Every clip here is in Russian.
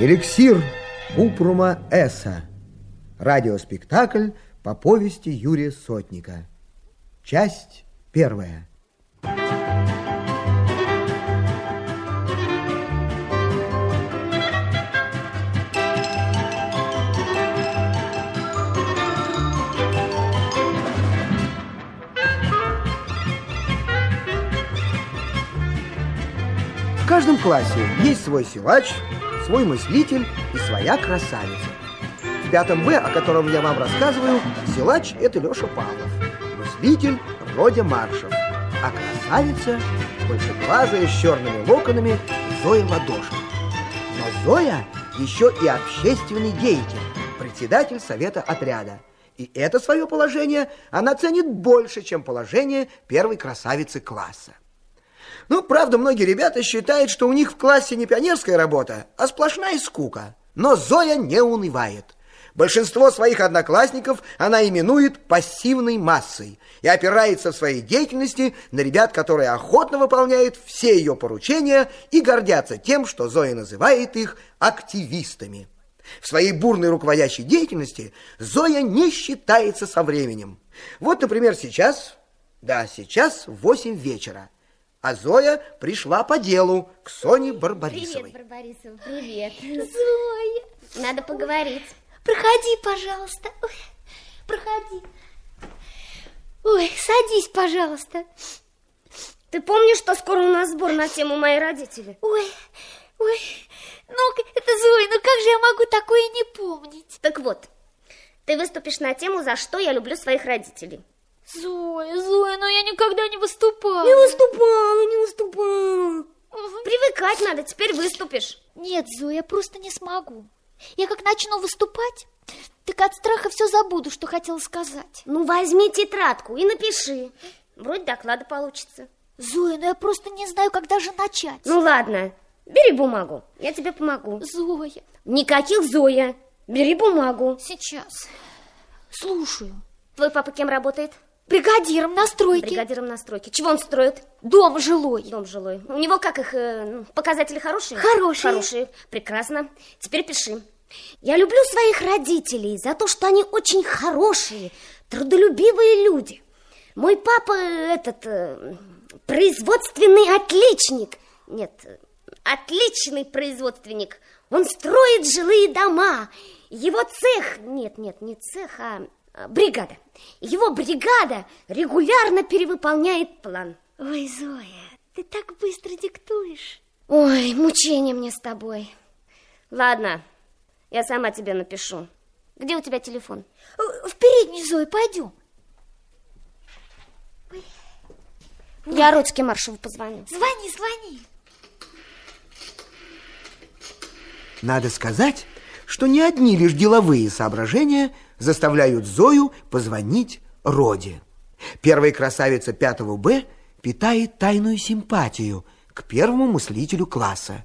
Эликсир Купрума Эса. Радиоспектакль по повести Юрия Сотника. Часть первая. В каждом классе есть свой силач, свой мыслитель и своя красавица. В пятом Б, о котором я вам рассказываю, силач – это Леша Павлов, мыслитель – Родя Маршев, а красавица – большеглазая с черными локонами Зоя Ладошина. Но Зоя еще и общественный деятель, председатель совета отряда. И это свое положение она ценит больше, чем положение первой красавицы класса. Ну, правда, многие ребята считают, что у них в классе не пионерская работа, а сплошная скука. Но Зоя не унывает. Большинство своих одноклассников она именует пассивной массой и опирается в своей деятельности на ребят, которые охотно выполняют все ее поручения и гордятся тем, что Зоя называет их активистами. В своей бурной руководящей деятельности Зоя не считается со временем. Вот, например, сейчас, да, сейчас 8 вечера. А Зоя пришла по делу к Соне Барбарисовой. Привет, Барбарисова, привет. Зоя, Надо поговорить. проходи, пожалуйста. Ой, проходи. Ой, садись, пожалуйста. Ты помнишь, что скоро у нас сбор на тему «Мои родители»? Ой, ой, ну, это Зоя, ну как же я могу такое не помнить? Так вот, ты выступишь на тему «За что я люблю своих родителей». Зоя, Зоя, ну я никогда не выступала. Не выступала, не выступала. Привыкать надо, теперь выступишь. Нет, Зоя, я просто не смогу. Я как начну выступать, так от страха все забуду, что хотела сказать. Ну, возьми тетрадку и напиши. Вроде доклада получится. Зоя, ну я просто не знаю, как даже начать. Ну, ладно, бери бумагу, я тебе помогу. Зоя, Никаких Зоя, бери бумагу. сейчас. Слушаю. Твой папа кем работает? Бригадиром на стройке. Бригадиром на стройке. Чего он строит? Дом жилой. Дом жилой. У него как их э, ну, показатели хорошие? Хорошие. Хорошие. Прекрасно. Теперь пиши. Я люблю своих родителей за то, что они очень хорошие, трудолюбивые люди. Мой папа этот э, производственный отличник. Нет, э, отличный производственник. Он строит жилые дома. Его цех, нет, нет, не цех, а а, бригада. Его бригада регулярно перевыполняет план. Ой, Зоя, ты так быстро диктуешь. Ой, мучение мне с тобой. Ладно, я сама тебе напишу. Где у тебя телефон? Э, В переднюю, Зоя, пойдем. Я Родьке Маршеву позвоню. Звони, звони. Надо сказать, что не одни лишь деловые соображения заставляют Зою позвонить Роде. Первая красавица 5 Б питает тайную симпатию к первому мыслителю класса.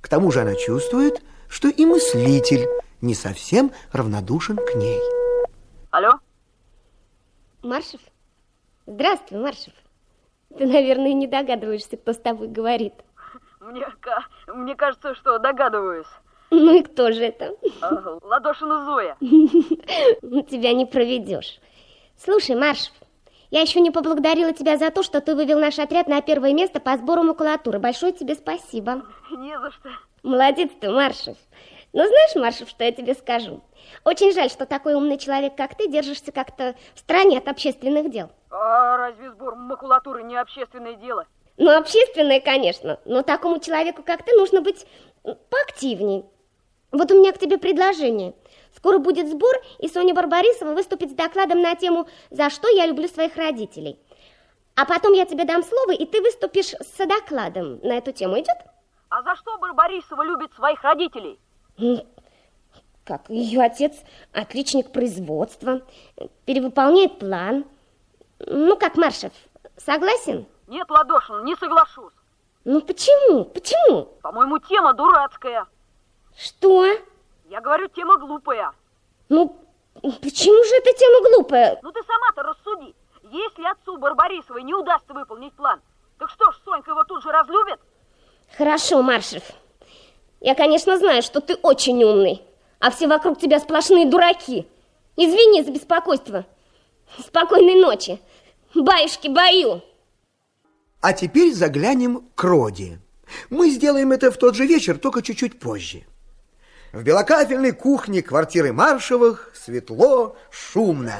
К тому же она чувствует, что и мыслитель не совсем равнодушен к ней. Алло? Маршев? Здравствуй, Маршев. Ты, наверное, не догадываешься, кто с тобой говорит. Мне, мне кажется, что догадываюсь. Ну и кто же это? А, Ладошина Зоя. Ну, Тебя не проведешь. Слушай, Маршев, я еще не поблагодарила тебя за то, что ты вывел наш отряд на первое место по сбору макулатуры. Большое тебе спасибо. Не за что. Молодец ты, Маршев. Но знаешь, Маршев, что я тебе скажу? Очень жаль, что такой умный человек, как ты, держишься как-то в стороне от общественных дел. А разве сбор макулатуры не общественное дело? Ну, общественное, конечно, но такому человеку, как ты, нужно быть поактивней. Вот у меня к тебе предложение. Скоро будет сбор, и Соня Барбарисова выступит с докладом на тему «За что я люблю своих родителей». А потом я тебе дам слово, и ты выступишь с докладом на эту тему. Идет? А за что Барбарисова любит своих родителей? Как ее отец отличник производства, перевыполняет план. Ну как, Маршев, согласен? Нет, Ладошин, не соглашусь. Ну почему? Почему? По-моему, тема дурацкая. Что? Я говорю, тема глупая. Ну, почему же эта тема глупая? Ну ты сама-то рассуди. Если отцу Барбарисовой не удастся выполнить план, так что ж, Сонька его тут же разлюбит? Хорошо, Маршев. Я, конечно, знаю, что ты очень умный, а все вокруг тебя сплошные дураки. Извини за беспокойство. Спокойной ночи. Баюшки, бою. А теперь заглянем к Роде. Мы сделаем это в тот же вечер, только чуть-чуть позже. В белокафельной кухне квартиры Маршевых светло, шумно.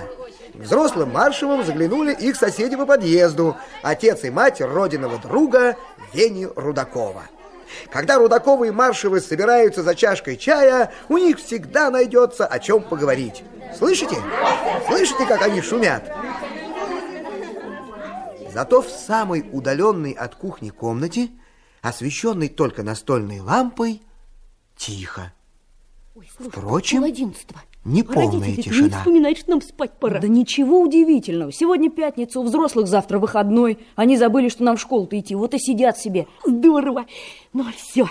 К взрослым Маршевым заглянули их соседи по подъезду, отец и мать родиного друга Вени Рудакова. Когда Рудаковы и Маршевы собираются за чашкой чая, у них всегда найдется о чем поговорить. Слышите? Слышите, как они шумят? Зато в самой удаленной от кухни комнате, освещенной только настольной лампой, тихо. Ой, слушай, Впрочем, неполная Родители тишина. не вспоминают, что нам спать пора. Да ничего удивительного. Сегодня пятница, у взрослых завтра выходной. Они забыли, что нам в школу-то идти. Вот и сидят себе. Здорово. Ну, все,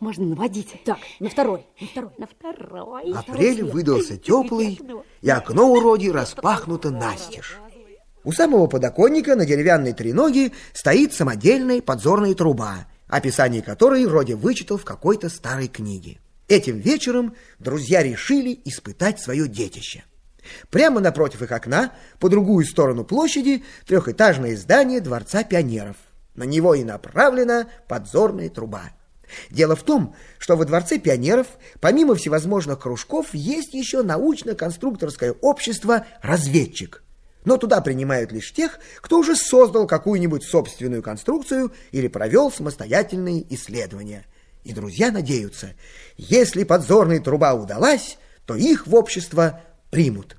можно наводить. Так, на второй, на второй. На второй. Апрель выдался теплый, и окно у Роди распахнуто настежь. У самого подоконника на деревянной треноге стоит самодельная подзорная труба, описание которой Роди вычитал в какой-то старой книге. Этим вечером друзья решили испытать свое детище. Прямо напротив их окна, по другую сторону площади, трехэтажное здание Дворца пионеров. На него и направлена подзорная труба. Дело в том, что во Дворце пионеров, помимо всевозможных кружков, есть еще научно-конструкторское общество «Разведчик». Но туда принимают лишь тех, кто уже создал какую-нибудь собственную конструкцию или провел самостоятельные исследования. И друзья надеются, если подзорная труба удалась, то их в общество примут.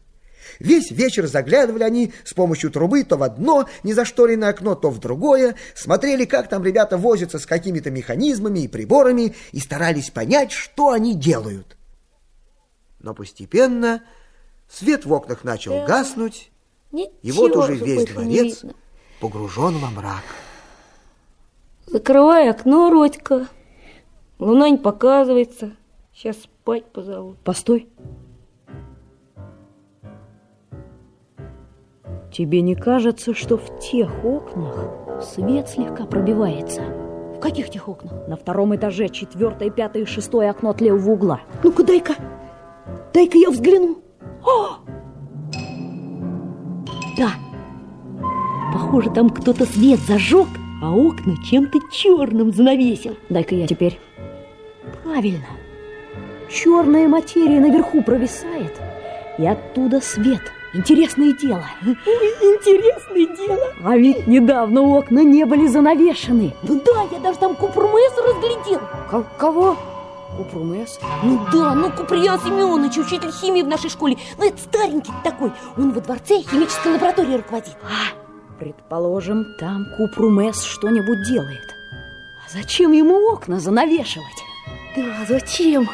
Весь вечер заглядывали они с помощью трубы то в одно незашторенное окно, то в другое, смотрели, как там ребята возятся с какими-то механизмами и приборами и старались понять, что они делают. Но постепенно свет в окнах начал гаснуть, и вот уже весь дворец погружен во мрак. Закрывай окно, Родька. Луна не показывается. Сейчас спать позову. Постой. Тебе не кажется, что в тех окнах свет слегка пробивается? В каких тех окнах? На втором этаже четвертое, пятое и шестое окно от левого угла. Ну-ка, дай-ка. Дай-ка я взгляну. О! Да. Похоже, там кто-то свет зажег, а окна чем-то черным занавесил. Дай-ка я теперь. Правильно. Черная материя наверху провисает, и оттуда свет. Интересное дело. Интересное дело. А ведь недавно окна не были занавешены. Ну да, я даже там Купрумеса разглядел. К- кого? Купрумес? Ну да, ну Куприян Семенович, учитель химии в нашей школе. Ну это старенький такой. Он во дворце химической лаборатории руководит. А, предположим, там Купрумес что-нибудь делает. А зачем ему окна занавешивать? Да, зачем?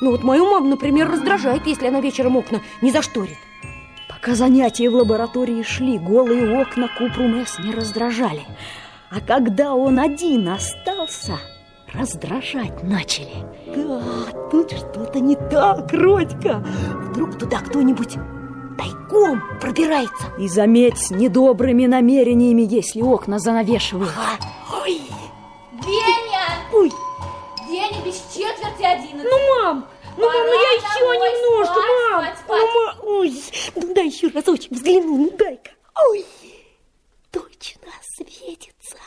Ну вот мою маму, например, раздражает, если она вечером окна не зашторит. Пока занятия в лаборатории шли, голые окна Купрумес не раздражали. А когда он один остался, раздражать начали. Да, тут что-то не так, Родька. Вдруг туда кто-нибудь тайком пробирается. И заметь, с недобрыми намерениями, если окна занавешивают. А, ой, Веня! ой, Веня, без четверти одиннадцать. ну, мам, ну, мам, ну я еще немножко, спать, мам. спать, спать. Ну, мам, ой, ну дай еще разочек взгляну, ну дай-ка. Ой, точно светится.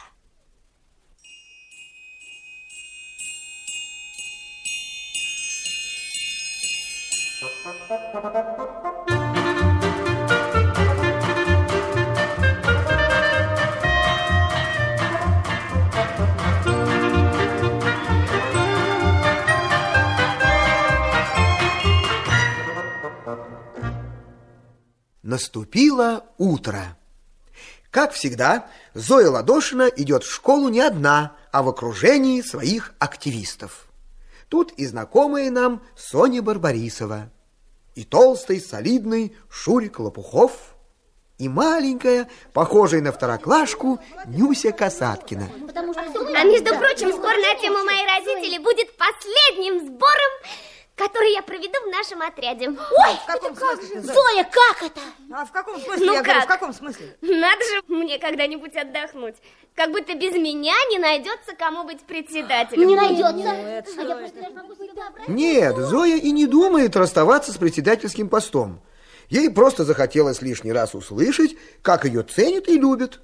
Наступило утро. Как всегда, Зоя Ладошина идет в школу не одна, а в окружении своих активистов. Тут и знакомая нам Соня Барбарисова, и толстый, солидный Шурик Лопухов, и маленькая, похожая на второклашку, Нюся Касаткина. А между прочим, сбор на тему «Мои родители» будет последним сбором который я проведу в нашем отряде. Ой, в каком смысле? Зоя, как это? А в каком смысле? Ну я говорю, как? в каком смысле? Надо же мне когда-нибудь отдохнуть. Как будто без меня не найдется кому быть председателем. Не найдется. это А я представляешь, могу себе вообразить. Нет, Зоя и не думает расставаться с председательским постом. Ей просто захотелось лишний раз услышать, как ее ценят и любят.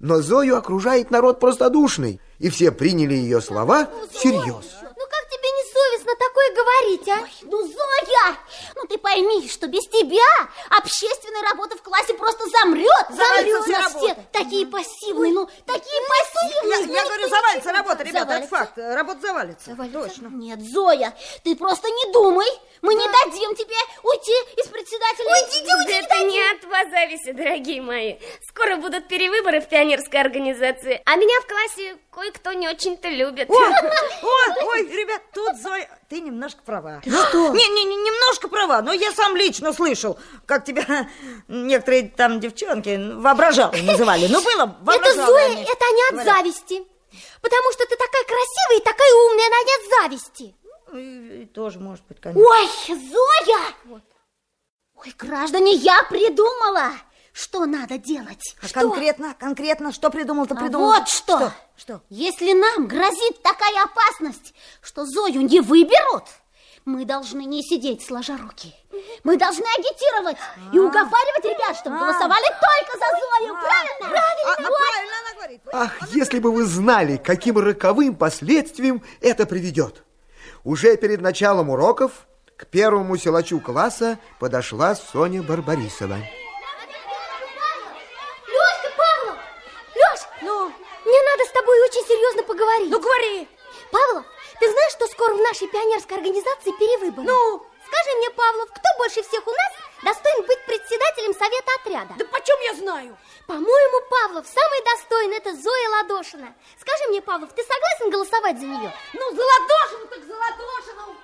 Но Зою окружает народ простодушный, и все приняли ее слова всерьез. Ну как тебе не совестно такое говорить, а? ну, Зоя, ну ты пойми, что без тебя общественная работа в классе просто замрет. Завалится У нас все такие пассивные, ну, такие пассивные. Я, я говорю, завалится работа, ребята, это факт. Работа завалится. Завалится? Точно. Нет, Зоя, ты просто не думай. Мы не дадим тебе уйти из председателя. Уйдите, уйдите, Это не от вас зависит, дорогие мои. Скоро будут перевыборы в пионерской организации, а меня в классе кое-кто не очень-то любит. Ой, ой, ой, ребят, тут Зоя, ты немножко права. что? Не, не, не, немножко права, но я сам лично слышал, как тебя некоторые там девчонки воображалой называли. Ну, было Это воображалой Зоя, они. это не от Говорят. зависти. Потому что ты такая красивая и такая умная, она не от зависти. Ну, и- и Тоже может быть, конечно. Ой, Зоя! Ой, граждане, я придумала, что надо делать. А что? конкретно, конкретно, что придумал-то А придумал? вот что. Что? Что? Если нам грозит такая опасность, что Зою не выберут, мы должны не сидеть сложа руки. Мы должны агитировать и уговаривать ребят, чтобы А. голосовали только за Зою. Правильно? А, а правильно она говорит. Ах, если бы вы знали, каким роковым последствиям это приведет. Уже перед началом уроков к первому силачу класса подошла Соня Барбарисова. Лёшка, Павлов! Лёш, Ну, мне надо с тобой очень серьезно поговорить. ну говори. Павлов, ты знаешь, что скоро в нашей пионерской организации перевыборы? Ну? Скажи мне, Павлов, кто больше всех у нас достоин быть председателем совета отряда? Да почем я знаю? По-моему, Павлов самый достойный это Зоя Ладошина. Скажи мне, Павлов, ты согласен голосовать за нее? Ну, за Ладошину так за Ладошину.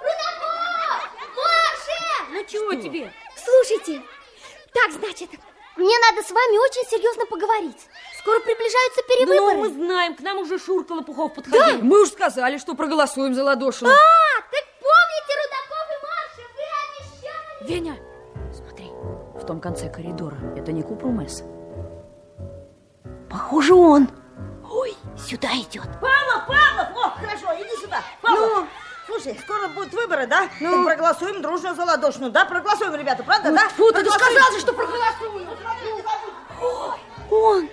Рудаков! Маша! Ну, чего тебе? Слушайте, так, значит, мне надо с вами очень серьезно поговорить. Скоро приближаются перевыборы. Ну, мы знаем, к нам уже Шурка Лопухов подходил. Мы уж сказали, что проголосуем за Ладошину. А, так помните, Рудаков и Маша, вы обещали. Веня, смотри, в том конце коридора. Это не Купрумес. Похоже, он. Ой, сюда идет. Павлов, Павлов! О, хорошо, иди сюда. Павлов. Слушай, скоро будут выборы, да? Ну, проголосуем дружно за Ладошину, да? Проголосуем, ребята, правда, да? Фу, ты Проголосуем. сказал же, что проголосуем. Он.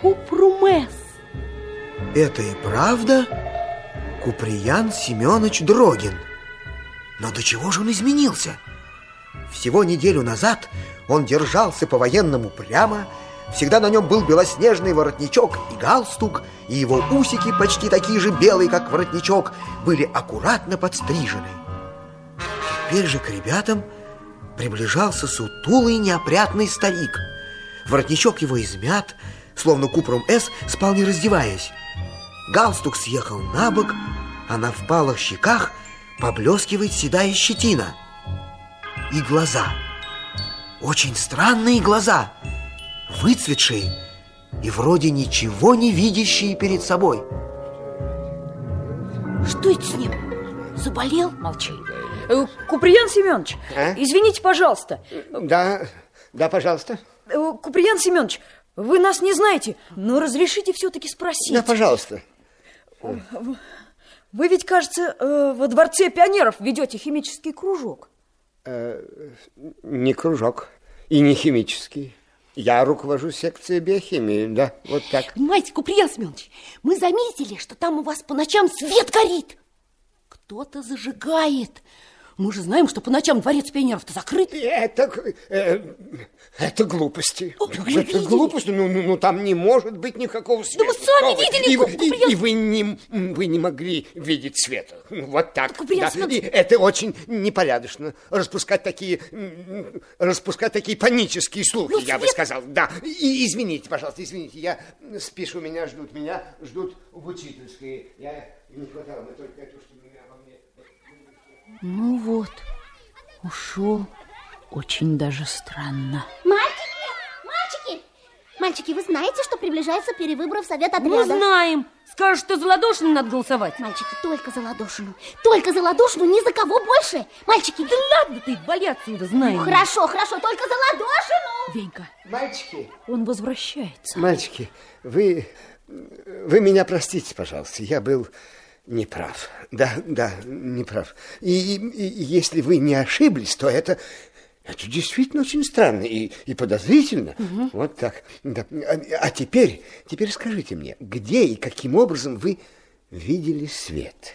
Купрумес. Это и правда Куприян Семенович Дрогин. Но до чего же он изменился? Всего неделю назад он держался по-военному прямо, всегда на нем был белоснежный воротничок и галстук, и его усики, почти такие же белые, как воротничок, были аккуратно подстрижены. Теперь же к ребятам приближался сутулый неопрятный старик. Воротничок его измят, словно купром С спал не раздеваясь. Галстук съехал на бок, а на впалых щеках поблескивает седая щетина. И глаза. Очень странные глаза. Выцветшие и вроде ничего не видящие перед собой. Что это с ним? Заболел? Молчи. Э, Куприян Семенович, А? извините, пожалуйста. Да, да, пожалуйста. Э, Куприян Семенович, вы нас не знаете, но разрешите все-таки спросить. Да, пожалуйста. Вы ведь, кажется, э, во дворце пионеров ведете химический кружок. Не кружок и не химический. Я руковожу секцией биохимии, да, вот так. Понимаете, Куприян Семенович, мы заметили, что там у вас по ночам свет горит. Кто-то зажигает. Мы же знаем, что по ночам дворец пионеров-то закрыт. Это, э, это глупости. О, это видели? глупости. Ну, ну, ну, там не может быть никакого света. вы сами Что видели, И, вы- Куприян? и, и вы, не, вы не могли видеть света. Ну, Вот так. Куприян да. Семенович. И это очень непорядочно. Распускать такие, распускать такие панические слухи, Ну, я бы свет- сказал. Да. И извините, пожалуйста, извините. Я спешу, меня ждут. Меня ждут в учительской. Я не хватало бы только обо мне... Ну вот, ушел. Очень даже странно. Мальчики, мальчики, мальчики, вы знаете, что приближается перевыборы в совет отряда? Мы знаем. Скажешь, что за Ладошину надо голосовать? Мальчики, только за Ладошину. Только за Ладошину, ни за кого больше. Мальчики, Да ладно ты, вали отсюда, знаем. мы. хорошо, хорошо, только за Ладошину. Венька, Мальчики, он возвращается. мальчики, вы, вы меня простите, пожалуйста, я был неправ. Да, да, неправ. И, и- и если вы не ошиблись, то это, это действительно очень странно и, и подозрительно. Вот так. Да. А, а теперь, теперь скажите мне, где и каким образом вы видели свет?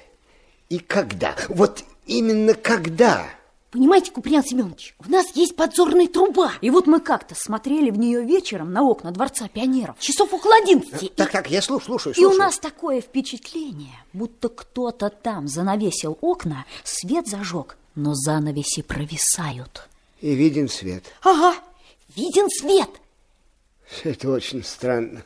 И когда? Вот именно когда? Понимаете, Куприян Семенович, у нас есть подзорная труба. И вот мы как-то смотрели в нее вечером на окна Дворца пионеров. Часов около одиннадцати. Так, так, я слушаю, слушаю, И у слушаю. нас такое впечатление, будто кто-то там занавесил окна, свет зажег, но занавеси провисают. И виден свет. Ага, виден свет. Это очень странно.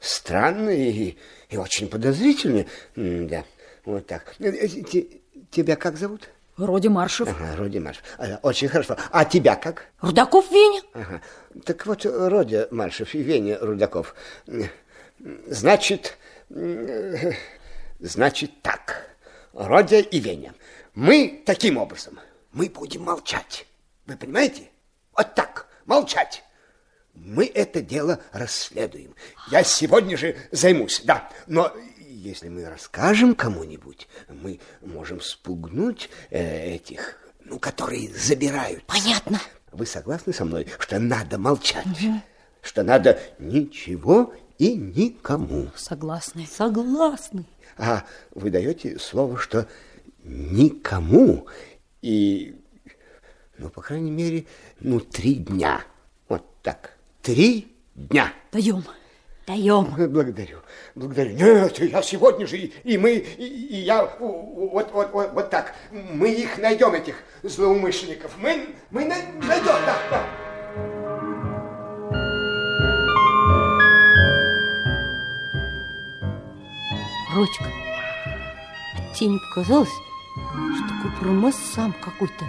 Странно и, и очень подозрительно. М, Да, вот так. Э, э, те- Тебя как зовут? Вроде маршев. Ага, Родя Маршев. А, Очень хорошо. А тебя как? Рудаков Веня. Ага. Так вот, Родя Маршев и Веня Рудаков. Значит, значит так. Родя и Веня. Мы таким образом, мы будем молчать. Вы понимаете? Вот так, молчать. Мы это дело расследуем. Я сегодня же займусь, да. Но если мы расскажем кому-нибудь, мы можем спугнуть э, этих, ну, которые забирают. Понятно. Вы согласны со мной, что надо молчать? Что надо ничего и никому? Согласны. Согласны. А вы даете слово, что никому и, ну, по крайней мере, ну, три дня. Вот так. Три дня. Даем. Даем. Благодарю, благодарю. Нет, я сегодня же, и, и мы, и, и я, вот, вот, вот, вот так. Мы их найдем, этих злоумышленников. Мы, мы най- найдем, да, да. Родька, а тебе не показалось, что Купрумес сам какой-то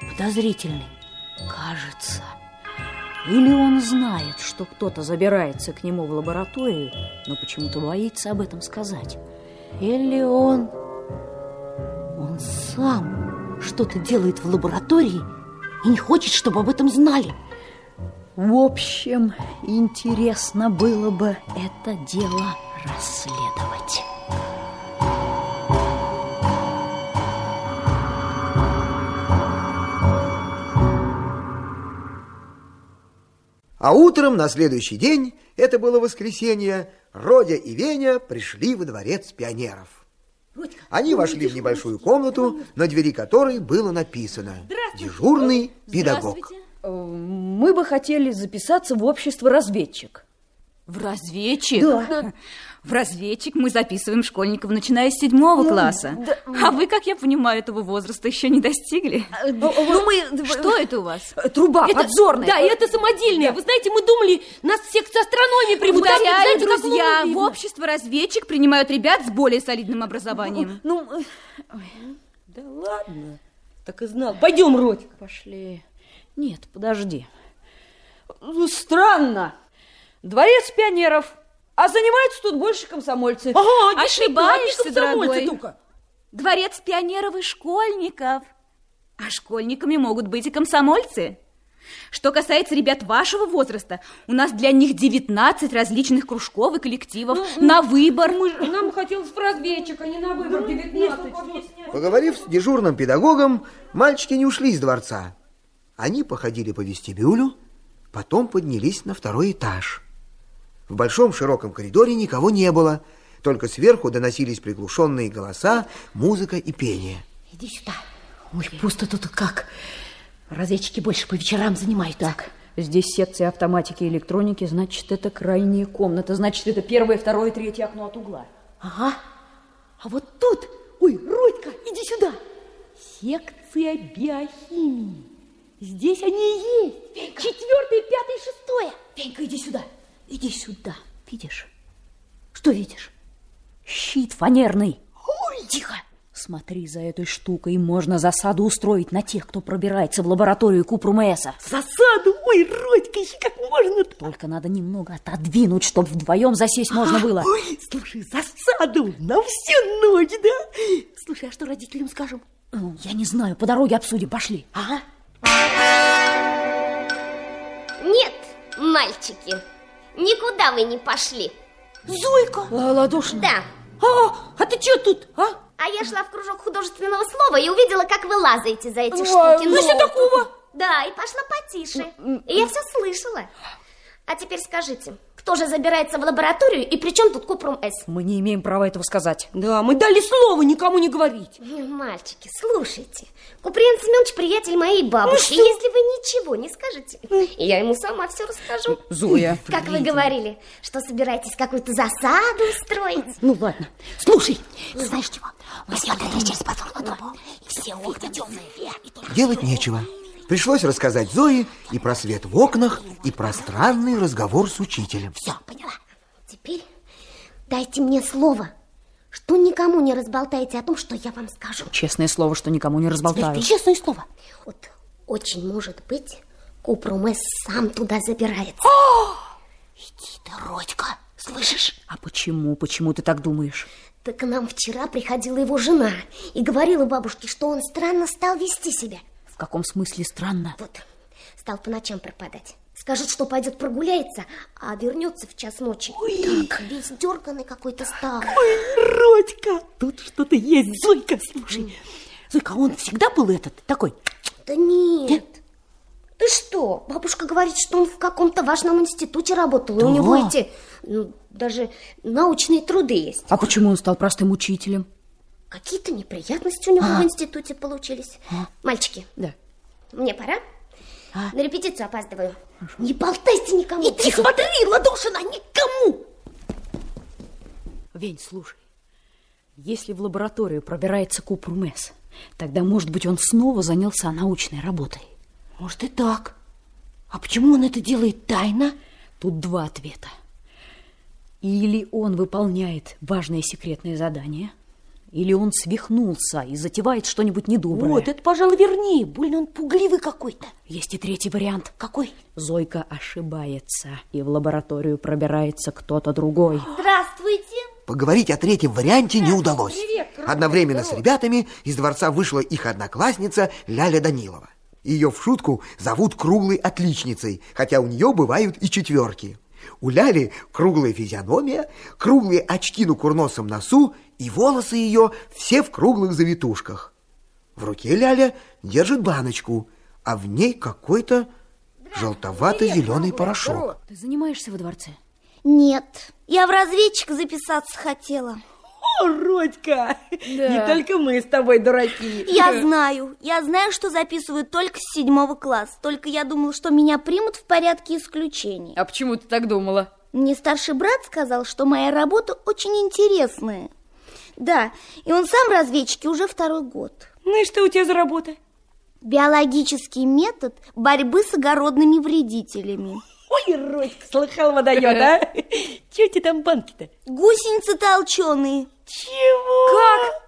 подозрительный? Кажется. Или он знает, что кто-то забирается к нему в лабораторию, но почему-то боится об этом сказать. Или он... Он сам что-то делает в лаборатории и не хочет, чтобы об этом знали. В общем, интересно было бы это дело расследовать. А утром на следующий день, это было воскресенье, Родя и Веня пришли во дворец пионеров. Они вошли в небольшую комнату, на двери которой было написано «Дежурный педагог». Э, Мы бы хотели записаться в общество разведчик. В разведчик? Да. В разведчик мы записываем школьников, начиная с седьмого класса. А вы, как я понимаю, этого возраста еще не достигли. Ну, мы... Что это у вас? Труба подзорная. Да, и это самодельное. Вы знаете, мы думали, нас всех с астрономией примут. Повторяю, Знаете, друзья, в общество разведчик принимают ребят с более солидным образованием. Ну, э, Да ладно. Так и знал. Пойдем, Родик. пошли. Нет, подожди. Ну, Странно. Дворец пионеров. А занимаются тут больше комсомольцы. Ага, Ошибаешься, одни комсомольцы дорогой. только. Дворец пионеров и школьников. А школьниками могут быть и комсомольцы. Что касается ребят вашего возраста, у нас для них 19 различных кружков и коллективов на выбор. Нам хотелось в разведчик, а не на выбор 19. Поговорив с дежурным педагогом, мальчики не ушли из дворца. Они походили по вестибюлю, потом поднялись на второй этаж. В большом широком коридоре никого не было, только сверху доносились приглушенные голоса, музыка и пение. Иди сюда. Ой, пусто тут как. Разведчики больше по вечерам занимают. Так, здесь секция автоматики и электроники, значит, это крайняя комната. Значит, это первое, второе, третье окно от угла. Ага. А вот тут, ой, Родька, иди сюда. Секция биохимии. Здесь они и есть. Четвертое, пятое, шестое. Венька, иди сюда. Иди сюда. Видишь? Что видишь? Щит фанерный. Ой, тихо. Смотри за этой штукой, можно засаду устроить на тех, кто пробирается в лабораторию Купрумеса. Засаду? Ой, Родька, еще как можно -то? Только надо немного отодвинуть, чтобы вдвоем засесть можно было. Ой, слушай, засаду на всю ночь, да? Слушай, а что родителям скажем? Ну, Я не знаю, по дороге обсудим, пошли. Ага. Нет, мальчики, никуда вы не пошли. Зойка! А, Ладошина. Да, А, а ты что тут, а? а я шла в кружок художественного слова и увидела, как вы лазаете за эти А, штуки. ну что такого? Да, и пошла потише. И я все слышала. А теперь скажите, кто же забирается в лабораторию и при чем тут Купрум С? Мы не имеем права этого сказать. Да, мы дали слово никому не говорить. Мальчики, слушайте. Куприян Семенович приятель моей бабушки. Ну Если вы ничего не скажете, я ему сама все расскажу. Зоя. Как вы говорили, что собираетесь какую-то засаду устроить? Ну ладно, слушай, ты знаешь чего? Мы смотрели через подсолнуху трубу, и все окна темные. Только Делать нечего. Пришлось рассказать Зое и про свет в окнах, и про странный разговор с учителем. все, поняла. Теперь дайте мне слово, что никому не разболтаете о том, что я вам скажу. Честное слово, что никому не разболтаю. Честное слово. Вот очень может быть, Купрумес сам туда забирается. Иди ты, Родька, слышишь? А почему, почему ты так думаешь? Так к нам вчера приходила его жена и говорила бабушке, что он странно стал вести себя. В каком смысле странно? Вот, стал по ночам пропадать. Скажет, что пойдет прогуляется, а вернется в час ночи. Так, весь дерганый какой-то стал. Ой, Родька, тут что-то есть, Зойка, слушай. Зойка, а он всегда был этот, такой? Да нет. Ты что? Бабушка говорит, что он в каком-то важном институте работал, и у Да. него эти, ну, даже научные труды есть. А почему он стал простым учителем? Какие-то неприятности у него в институте получились. Мальчики, Да. мне пора. На репетицию опаздываю. Не болтайте никому. И ты смотри, Ладошина, никому! Вень, слушай, если в лабораторию пробирается Купрумес, тогда, может быть, он снова занялся научной работой. Может и так. А почему он это делает тайно? Тут два ответа. Или он выполняет важное секретное задание, или он свихнулся и затевает что-нибудь недоброе. Вот, это, пожалуй, вернее. Больно он пугливый какой-то. Есть и третий вариант. Какой? Зойка ошибается, и в лабораторию пробирается кто-то другой. Здравствуйте. Поговорить о третьем варианте не удалось. Одновременно с ребятами из дворца вышла их одноклассница Ляля Данилова. Ее в шутку зовут круглой отличницей, хотя у нее бывают и четверки. У Ляли круглая физиономия, круглые очки на курносом носу и волосы ее все в круглых завитушках. В руке Ляля держит баночку, а в ней какой-то желтовато-зеленый порошок. Ты занимаешься во дворце? Нет, я в разведчик записаться хотела. О, Родька, не только мы с тобой дураки. Я знаю, я знаю, что записывают только с седьмого класса. Только я думала, что меня примут в порядке исключения. А почему ты так думала? Мне старший брат сказал, что моя работа очень интересная. Да, и он сам разведчик и уже второй год. Ну и что у тебя за работа? Биологический метод борьбы с огородными вредителями. Ой, Родька, слыхал, водоет, а? Чего тебе там банки-то? Гусеницы толченые. Чего? Как?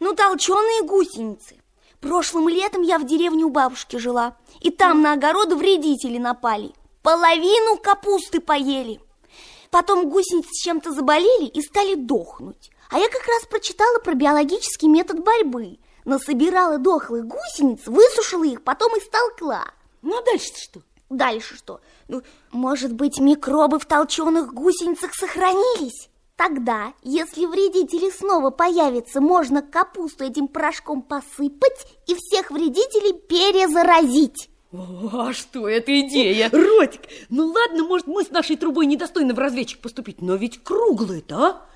Ну, толченые гусеницы. Прошлым летом я в деревне у бабушки жила, и там на огороды вредители напали. Половину капусты поели. Потом гусеницы чем-то заболели и стали дохнуть. А я как раз прочитала про биологический метод борьбы. Насобирала дохлых гусениц, высушила их, потом истолкла. Ну, а дальше-то что? Дальше что? Ну, может быть, микробы в толченых гусеницах сохранились? Тогда, если вредители снова появятся, можно капусту этим порошком посыпать и всех вредителей перезаразить. О, а что это идея? Родик, ну ладно, может, мы с нашей трубой недостойны в разведчик поступить, но ведь круглая-то, а?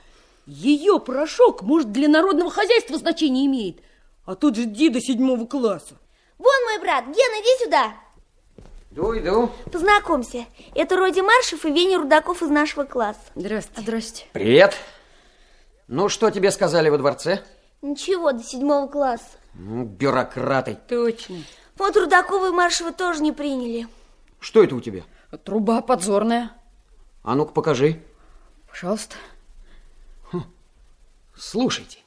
Ее порошок, может, для народного хозяйства значение имеет, а тут же Дида седьмого класса. Вон мой брат, Гена, иди сюда. Иду, иду. Познакомься, это Роди Маршев и Веня Рудаков из нашего класса. Здравствуйте. Здрасте. Привет. Ну, что тебе сказали во дворце? Ничего, до седьмого класса. Ну, бюрократы. Точно. Вот Рудакова и Маршева тоже не приняли. Что это у тебя? Труба подзорная. А ну-ка покажи. Пожалуйста. Слушайте.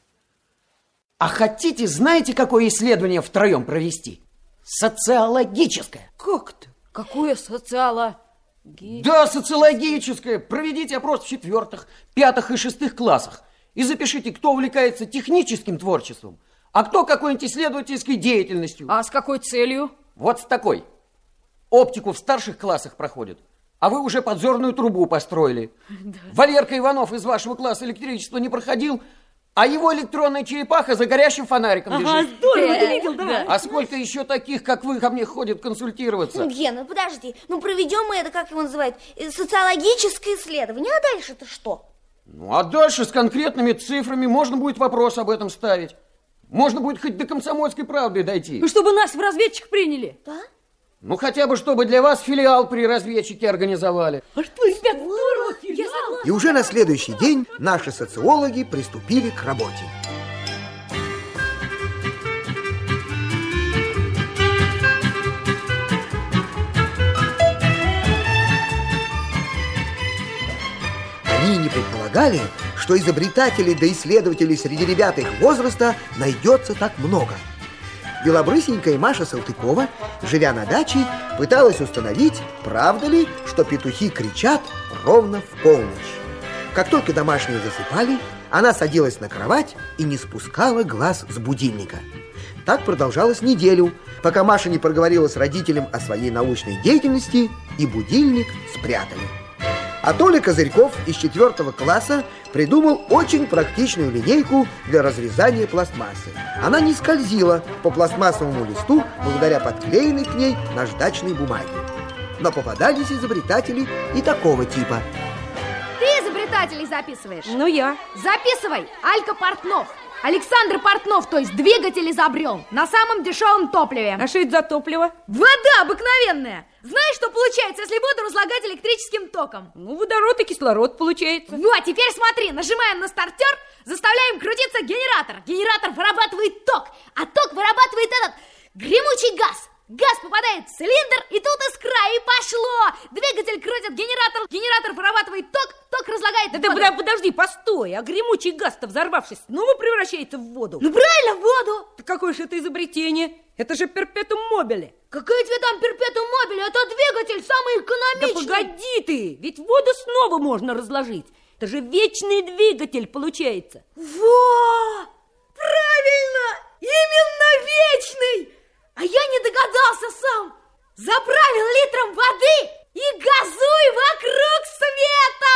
А хотите, знаете, какое исследование втроем провести? Социологическое. Как-то? Какое социало... Да, социологическое. Проведите опрос в четвертых, пятых и шестых классах. И запишите, кто увлекается техническим творчеством, а кто какой-нибудь исследовательской деятельностью. А с какой целью? Вот с такой. Оптику в старших классах проходят, а вы уже подзорную трубу построили. Да. Валерка Иванов из вашего класса электричество не проходил, а его электронная черепаха за горящим фонариком ага, лежит. здорово, ты видел, да? да? А сколько еще таких, как вы, ко мне ходят консультироваться? Ну, Гена, подожди, ну проведем мы это, как его называют, э, социологическое исследование, а дальше-то что? Ну, а дальше с конкретными цифрами можно будет вопрос об этом ставить. Можно будет хоть до комсомольской правды дойти. Ну, чтобы нас в разведчик приняли. Да? Ну, хотя бы, чтобы для вас филиал при разведчике организовали. А что, ребят, здорово, филиал! И уже на следующий день наши социологи приступили к работе. Они не предполагали, что изобретателей да исследователей среди ребят их возраста найдется так много – Белобрысенькая Маша Салтыкова, живя на даче, пыталась установить, правда ли, что петухи кричат ровно в полночь. Как только домашние засыпали, она садилась на кровать и не спускала глаз с будильника. Так продолжалось неделю, пока Маша не проговорила с родителем о своей научной деятельности и будильник спрятали. А Толя Козырьков из четвертого класса придумал очень практичную линейку для разрезания пластмассы. Она не скользила по пластмассовому листу благодаря подклеенной к ней наждачной бумаге. Но попадались изобретатели и такого типа. Ты изобретателей записываешь? Ну, я. Записывай, Алька Портнов. Александр Портнов, то есть двигатель изобрел на самом дешевом топливе. А что это за топливо? Вода обыкновенная. Знаешь, что получается, если воду разлагать электрическим током? Ну, водород и кислород получается. Ну, а теперь смотри, нажимаем на стартер, заставляем крутиться генератор. Генератор вырабатывает ток, а ток вырабатывает этот гремучий газ. Газ попадает в цилиндр, и тут искра, и пошло! Двигатель крутит генератор, генератор вырабатывает ток, ток разлагает да воду. Ты подожди, постой, а гремучий газ-то, взорвавшись, снова превращается в воду? Ну правильно, в воду! Да какое же это изобретение? Это же перпетум мобили. Какая тебе там перпетум мобили? Это двигатель самый экономичный. Да погоди ты, ведь воду снова можно разложить. Это же вечный двигатель получается. Во! Правильно! Именно вечный! А я не догадался сам. Заправил литром воды и газуй вокруг света.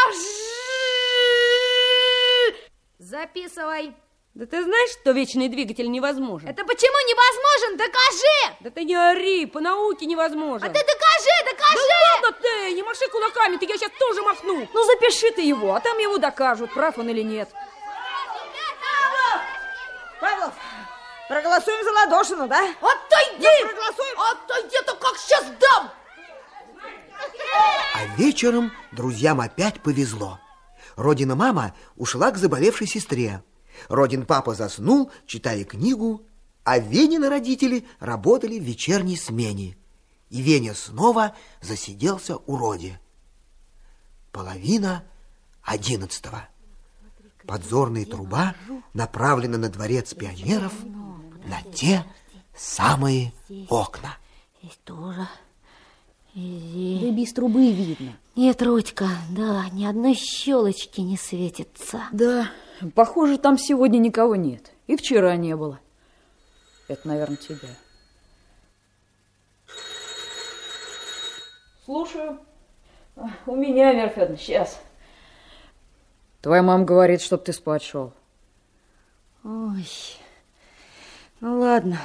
Записывай. Да ты знаешь, что вечный двигатель невозможен? Это почему невозможен? Докажи! Да ты не ори, по науке невозможен. А ты докажи, докажи! Да ладно ты, не маши кулаками, ты я сейчас тоже махну. Ну запиши ты его, а там его докажут, прав он или нет. Павлов, Проголосуем за Ладошину, да? Отойди! Ну, проголосуем. Отойди, то как сейчас дам! А вечером друзьям опять повезло. Родина мама ушла к заболевшей сестре. Родин папа заснул, читая книгу, а Венины родители работали в вечерней смене. И Веня снова засиделся у Роди. Половина одиннадцатого. Подзорная труба направлена на дворец пионеров – на те самые окна. Здесь тоже. И здесь. Да без трубы видно. Нет, Родька, да, ни одной щелочки не светится. Да, похоже, там сегодня никого нет. И вчера не было. Это, наверное, тебя. Слушаю. У меня, Вера Федоровна, сейчас. Твоя мама говорит, чтоб ты спать шел. Ой, ну ладно,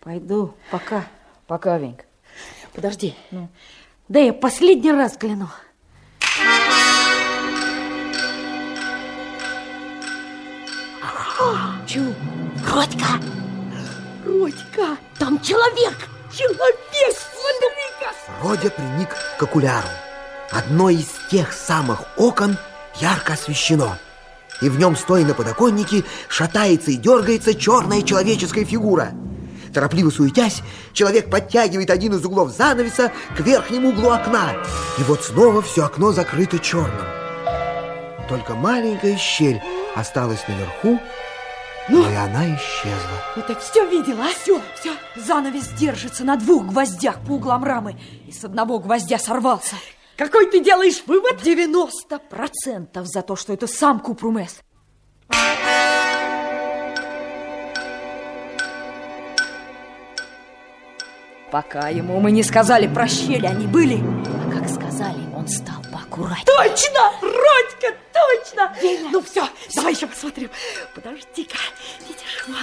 пойду. Пока. Пока, Венька. Подожди. Ну. Да я последний раз гляну. Чего? Родька! Родька! Там человек! Человек! Смотри-ка! Родя приник к окуляру. Одно из тех самых окон ярко освещено и в нем, стоя на подоконнике, шатается и дергается черная человеческая фигура. Торопливо суетясь, человек подтягивает один из углов занавеса к верхнему углу окна. И вот снова все окно закрыто черным. Только маленькая щель осталась наверху, Но и она исчезла. Ну ты все видела, а? Все, все. Занавес держится на двух гвоздях по углам рамы. И с одного гвоздя сорвался. Какой ты делаешь вывод? 90% за то, что это сам Купрумес. Пока ему мы не сказали про щели, они были. А как сказали, он стал поаккуратнее. Точно! Родька, точно! Веня. Ну все, давай еще посмотрим. Подожди-ка, видишь, вон.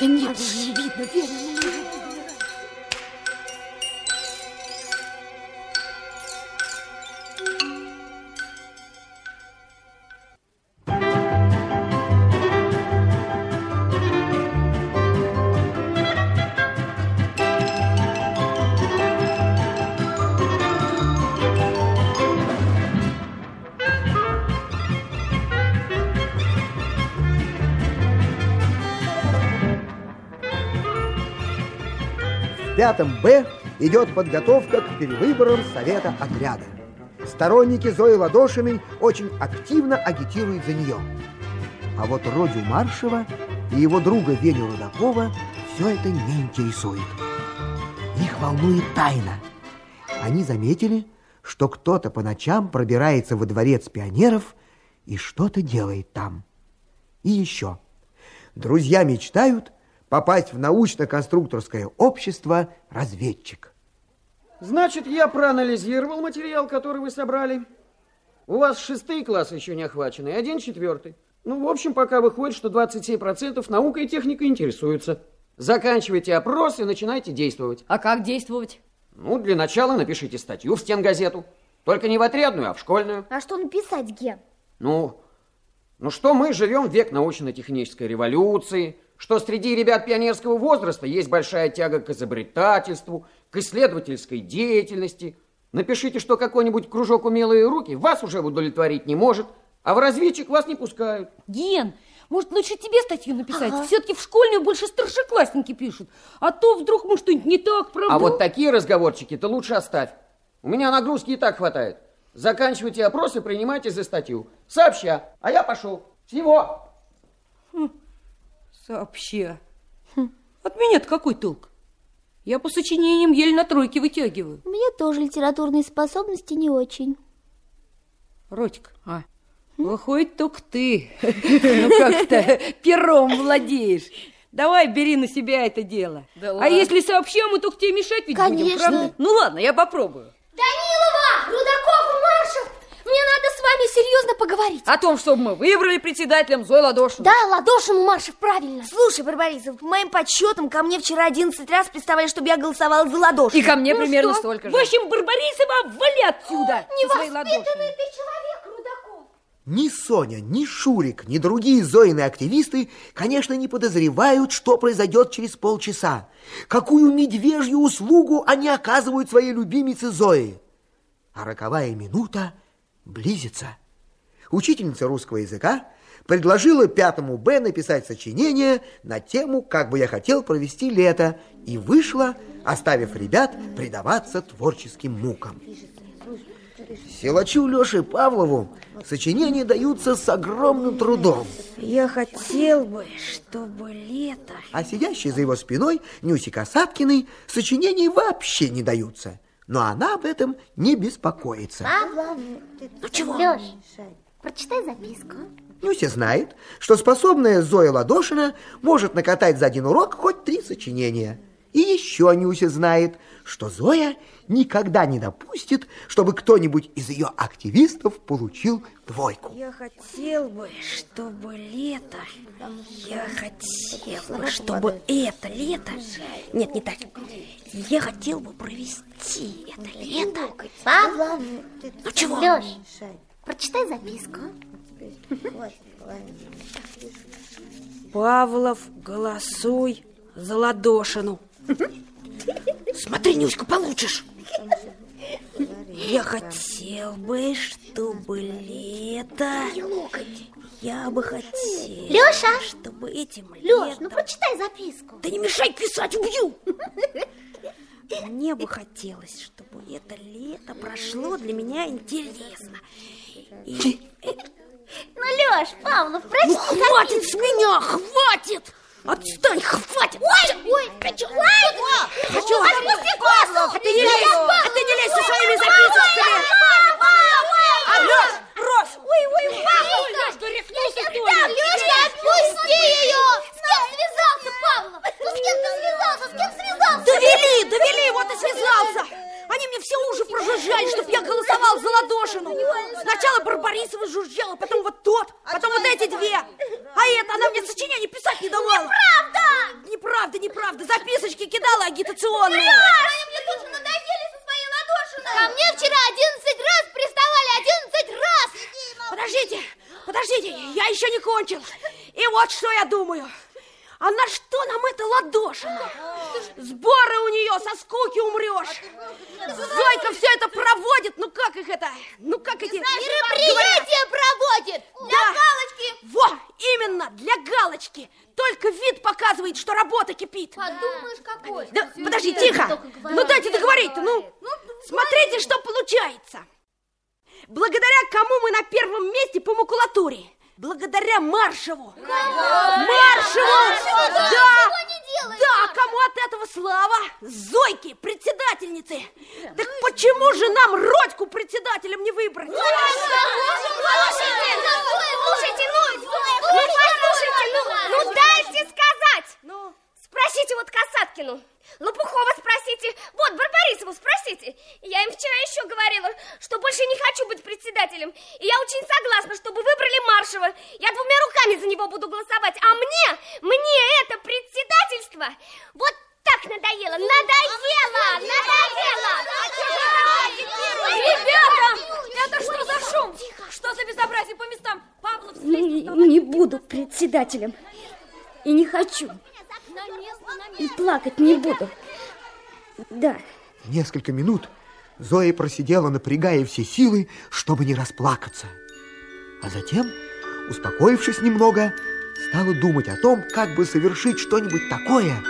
Да нет, не видно, Веня. В пятом Б идет подготовка к перевыборам совета отряда. Сторонники Зои Ладошиной очень активно агитируют за нее. А вот Родю Маршева и его друга Веню Рудакова все это не интересует. Их волнует тайна. Они заметили, что кто-то по ночам пробирается во дворец пионеров и что-то делает там. И еще. Друзья мечтают попасть в научно-конструкторское общество «Разведчик». Значит, я проанализировал материал, который вы собрали. У вас шестые классы еще не охвачены, и один четвертый. Ну, в общем, пока выходит, что 27% наукой и техникой интересуются. Заканчивайте опрос и начинайте действовать. А как действовать? Ну, для начала напишите статью в стенгазету. Только не в отрядную, а в школьную. А что написать, Ген? Ну, ну что мы живем в век научно-технической революции, что среди ребят пионерского возраста есть большая тяга к изобретательству, к исследовательской деятельности. Напишите, что какой-нибудь кружок умелые руки вас уже удовлетворить не может, а в разведчик вас не пускают. Ген, может, лучше тебе статью написать? Ага. Все-таки в школьную больше старшеклассники пишут. А то вдруг мы что-нибудь не так, правда? А вот такие разговорчики ты лучше оставь. У меня нагрузки и так хватает. Заканчивайте опрос и принимайте за статью. Сообща. А я пошел. Всего. Хм. Сообща. Хм. От меня-то какой толк? Я по сочинениям еле на тройке вытягиваю. У меня тоже литературные способности не очень. Родик, а? Выходит, только ты. Ну как-то пером владеешь. Давай, бери на себя это дело. Да а ладно. если сообща, мы только тебе мешать ведь Конечно. будем, правда? Ну ладно, я попробую. Данилова, Маршев, мне надо с вами серьезно поговорить. О том, чтобы мы выбрали председателем Зою Ладошину. Да, Ладошину, Маршев, правильно. Слушай, Барбарисов, по моим подсчетам, ко мне вчера 11 раз представляли, чтобы я голосовала за Ладошину. И ко мне ну примерно что? столько же. В общем, Барбарисова, вали отсюда. Невоспитанный ты человек, Рудаков. Ни Соня, ни Шурик, ни другие Зоины активисты, конечно, не подозревают, что произойдет через полчаса. Какую медвежью услугу они оказывают своей любимице Зои. А роковая минута близится. Учительница русского языка предложила пятому Б написать сочинение на тему «Как бы я хотел провести лето» и вышла, оставив ребят предаваться творческим мукам. Силачу Леше Павлову сочинения даются с огромным трудом. Я хотел бы, чтобы лето... А сидящей за его спиной Нюси Касаткиной сочинений вообще не даются. Но она об этом не беспокоится. Павлов, ну чего? Леш, прочитай записку. Нюся знает, что способная Зоя Ладошина может накатать за один урок хоть три сочинения. И еще Нюся знает, что Зоя никогда не допустит, чтобы кто-нибудь из ее активистов получил двойку. Я хотел бы, чтобы лето... Я хотел бы, чтобы это лето... Нет, не так. Я хотел бы провести это лето... Павлов, ну чего? Леш, прочитай записку. Павлов, голосуй за Ладошину. Смотри, Нюська, получишь. Я хотел бы, чтобы лето... Я бы хотел... Леша! Чтобы этим Леш, летом... ну прочитай записку. Да не мешай писать, убью! Мне бы хотелось, чтобы это лето прошло для меня интересно. И... Ну, Леш, Павлов, прости. Ну, хватит с меня, хватит! Отстань, хватит! Ой, ой, хочу, ой, Хочу! отпусти косу. А ты не лезь, а ты не лезь со своими записочками! Леш, Рос! Ой, ой, Павлов! Лёшка, рехнулся, что ли? Да, Лешка, отпусти ее! С кем связался, Павлов? Ну, с кем ты связался? С кем связался? Довели, довели, вот и связался! Они мне все уши прожужжали, чтоб я голосовал за Ладошину. Сначала Барбарисова жужжала, потом вот тот, потом вот эти две. А это она мне сочинение писать не давала. Неправда! Неправда, неправда. Записочки кидала агитационные. Они мне тоже надоели со своей Ладошиной. Ко мне вчера 11 раз приставали, 11 раз! Подождите, подождите, я еще не кончил. И вот что я думаю. А на что нам эта ладошина? Сборы у нее, со скуки умрешь. Зойка все это проводит, ну как их это? Ну как эти... Мероприятие проводит! Для Да. галочки! Во, именно, для галочки. Только вид показывает, что работа кипит. Подумаешь, какой. Да, подожди, тихо. Ну дайте договорить-то, ну. Смотрите, что получается. Благодаря кому мы на первом месте по макулатуре? Благодаря Маршеву. Маршеву! Да! Да, кому от этого слава? Зойке, председательнице. Так почему же нам Родьку председателем не выбрать? Слушайте, слушайте, ну, ну, послушайте, ну, ну, дайте сказать. Ну, Спросите вот Касаткину, Лопухова спросите, вот Барбарисову спросите. Я им вчера еще говорила, что больше не хочу быть председателем. И я очень согласна, чтобы выбрали Маршева. Я двумя руками за него буду голосовать. А мне, мне это председательство вот так надоело, надоело, надоело. Ребята, это что за шум? Что за безобразие по местам? Павлов, Ну, не буду председателем. И не хочу. И плакать не буду. Да. Несколько минут Зоя просидела, напрягая все силы, чтобы не расплакаться. А затем, успокоившись немного, стала думать о том, как бы совершить что-нибудь такое,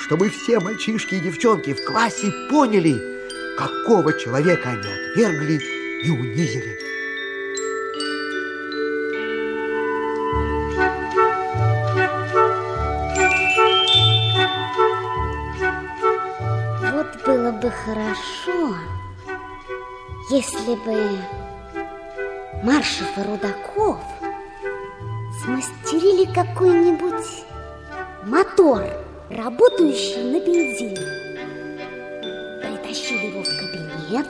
чтобы все мальчишки и девчонки в классе поняли, какого человека они отвергли и унизили. Хорошо, если бы Маршев и Рудаков смастерили какой-нибудь мотор, работающий на бензине. Притащили его в кабинет,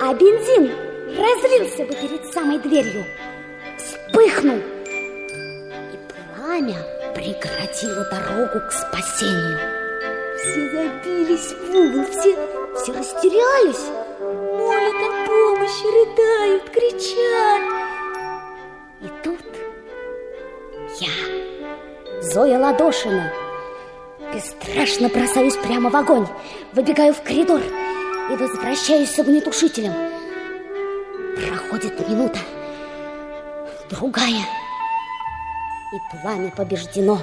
а бензин разлился бы перед самой дверью, вспыхнул, и пламя прекратило дорогу к спасению. Все забились в угол, все, все растерялись, молят о помощи, рыдают, кричат. И тут я, Зоя Ладошина, бесстрашно бросаюсь прямо в огонь, выбегаю в коридор и возвращаюсь с огнетушителем. Проходит минута, другая, и пламя побеждено.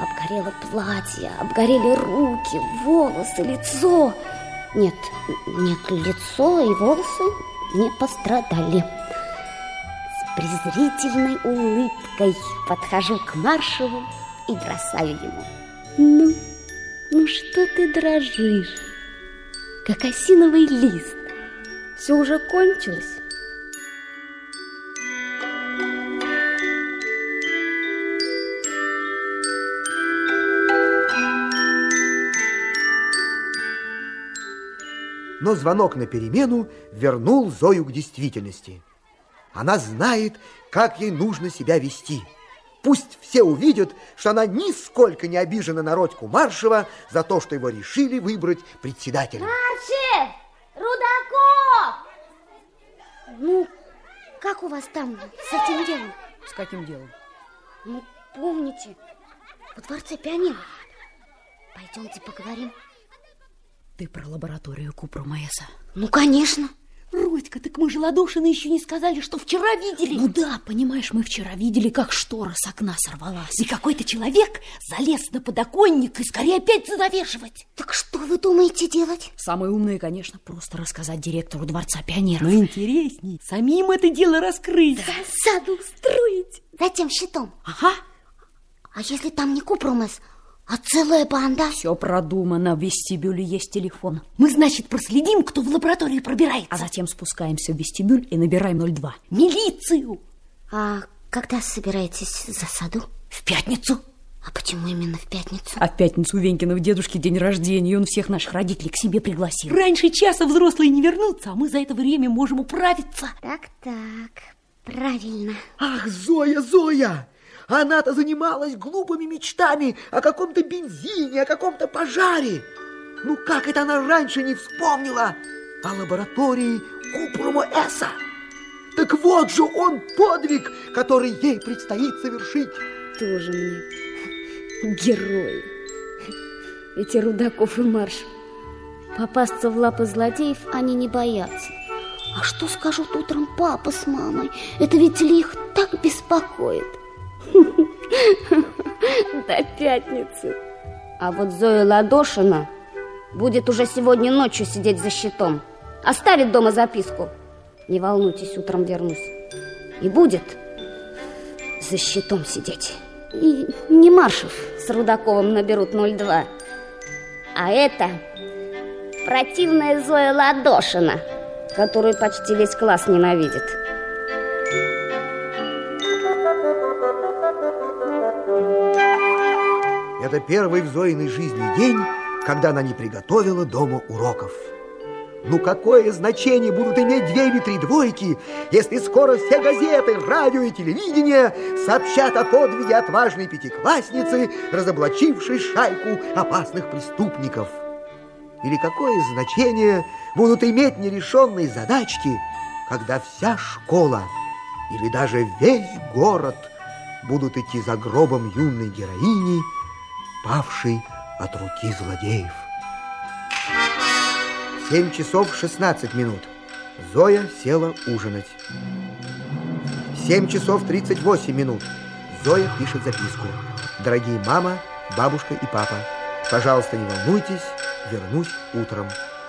Обгорело платье, обгорели руки, волосы, лицо. Нет, нет, лицо и волосы не пострадали. С презрительной улыбкой подхожу к Маршеву и бросаю ему. Ну, ну что ты дрожишь, как осиновый лист? Все уже кончилось. Но звонок на перемену вернул Зою к действительности. Она знает, как ей нужно себя вести. Пусть все увидят, что она нисколько не обижена на Родьку Маршева за то, что его решили выбрать председателем. Маршев! Рудаков! Ну, как у вас там с этим делом? С каким делом? Ну, помните, во дворце пионеров. Пойдемте поговорим. Ты про лабораторию Купрумеса. Ну, конечно. Родька, так мы же Ладошина еще не сказали, что вчера видели. Ну да, понимаешь, мы вчера видели, как штора с окна сорвалась. И какой-то человек залез на подоконник и скорее опять занавешивать. Так что вы думаете делать? Самое умное, конечно, просто рассказать директору Дворца пионеров. Но интересней самим это дело раскрыть. Засаду устроить. Затем щитом. Ага. А если там не Купрумес, а целая банда? Все продумано, в вестибюле есть телефон. Мы, значит, проследим, кто в лабораторию пробирается. А затем спускаемся в вестибюль и набираем 02. Милицию! А когда собираетесь в засаду? В пятницу. А почему именно в пятницу? А в пятницу у Венькина в дедушке день рождения, и он всех наших родителей к себе пригласил. Раньше часа взрослые не вернутся, а мы за это время можем управиться. Так-так, правильно. Ах, Зоя, Зоя! Она-то занималась глупыми мечтами о каком-то бензине, о каком-то пожаре. Ну как это она раньше не вспомнила о лаборатории Купрума Эса? Так вот же он подвиг, который ей предстоит совершить. Тоже мне герои. Эти Рудаков и Марш. Попасться в лапы злодеев они не боятся. А что скажут утром папа с мамой? Это ведь ли их так беспокоит? До пятницы. А вот Зоя Ладошина будет уже сегодня ночью сидеть за щитом. Оставит дома записку. Не волнуйтесь, утром вернусь. И будет за щитом сидеть. И не Маршев с Рудаковым наберут 02. А это противная Зоя Ладошина, которую почти весь класс ненавидит. Это первый в Зоиной жизни день, когда она не приготовила дома уроков. Ну какое значение будут иметь две или три двойки, если скоро все газеты, радио и телевидение сообщат о подвиге отважной пятиклассницы, разоблачившей шайку опасных преступников? Или какое значение будут иметь нерешенные задачки, когда вся школа или даже весь город будут идти за гробом юной героини, павшей от руки злодеев? 7 часов 16 минут. Зоя села ужинать. 7 часов 38 минут. Зоя пишет записку. Дорогие мама, бабушка и папа, пожалуйста, не волнуйтесь, вернусь утром.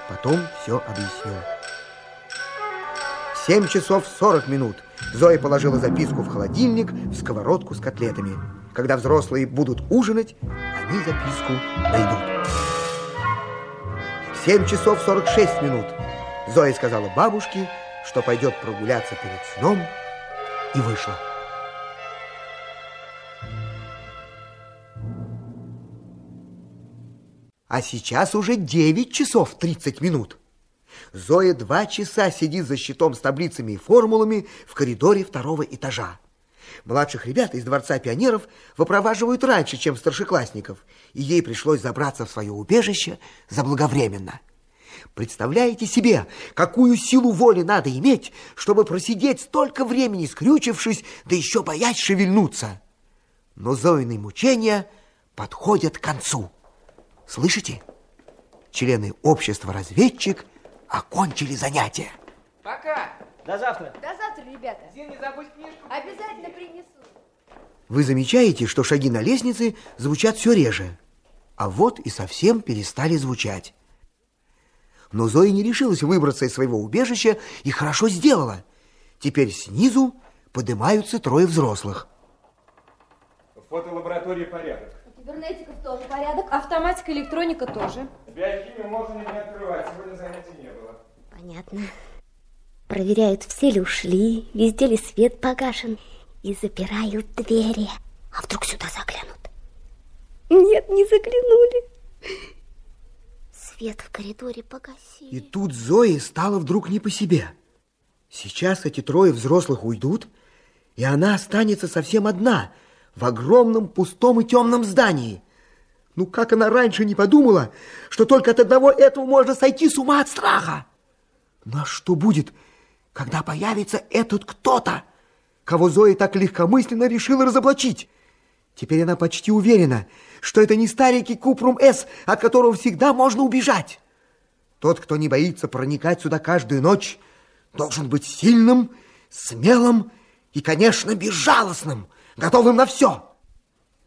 Потом все объясню. 7 часов 40 минут. Зоя положила записку в холодильник в сковородку с котлетами. Когда взрослые будут ужинать, они записку найдут. 7 часов 46 минут. Зоя сказала бабушке, что пойдет прогуляться перед сном, и вышла. А сейчас уже 9 часов 30 минут. Зоя два часа сидит за щитом с таблицами и формулами в коридоре второго этажа. Младших ребят из Дворца пионеров выпроваживают раньше, чем старшеклассников, и ей пришлось забраться в свое убежище заблаговременно. Представляете себе, какую силу воли надо иметь, чтобы просидеть столько времени, скрючившись, да еще боясь шевельнуться? Но Зоины мучения подходят к концу. Слышите? Члены общества «Разведчик» окончили занятия. Пока. До завтра. До завтра, ребята. Зин, не забудь книжку. Обязательно принесу. Вы замечаете, что шаги на лестнице звучат все реже, а вот и совсем перестали звучать. Но Зоя не решилась выбраться из своего убежища и хорошо сделала. Теперь снизу поднимаются трое взрослых. В фотолаборатории порядок. Кибернетиков тоже порядок, автоматика, электроника тоже. Биохимию можно не открывать, сегодня занятий не было. Понятно. Проверяют, все ли ушли, везде ли свет погашен, и запирают двери. А вдруг сюда заглянут? Нет, не заглянули. Свет в коридоре погасили. И тут Зое стало вдруг не по себе. Сейчас эти трое взрослых уйдут, и она останется совсем одна в огромном пустом и темном здании. Ну как она раньше не подумала, что только от одного этого можно сойти с ума от страха? Ну а что будет, когда появится этот кто-то, кого Зоя так легкомысленно решила разоблачить? Теперь она почти уверена, что это не старенький Купрум-С, от которого всегда можно убежать. Тот, кто не боится проникать сюда каждую ночь, должен быть сильным, смелым и, конечно, безжалостным, готовым на все.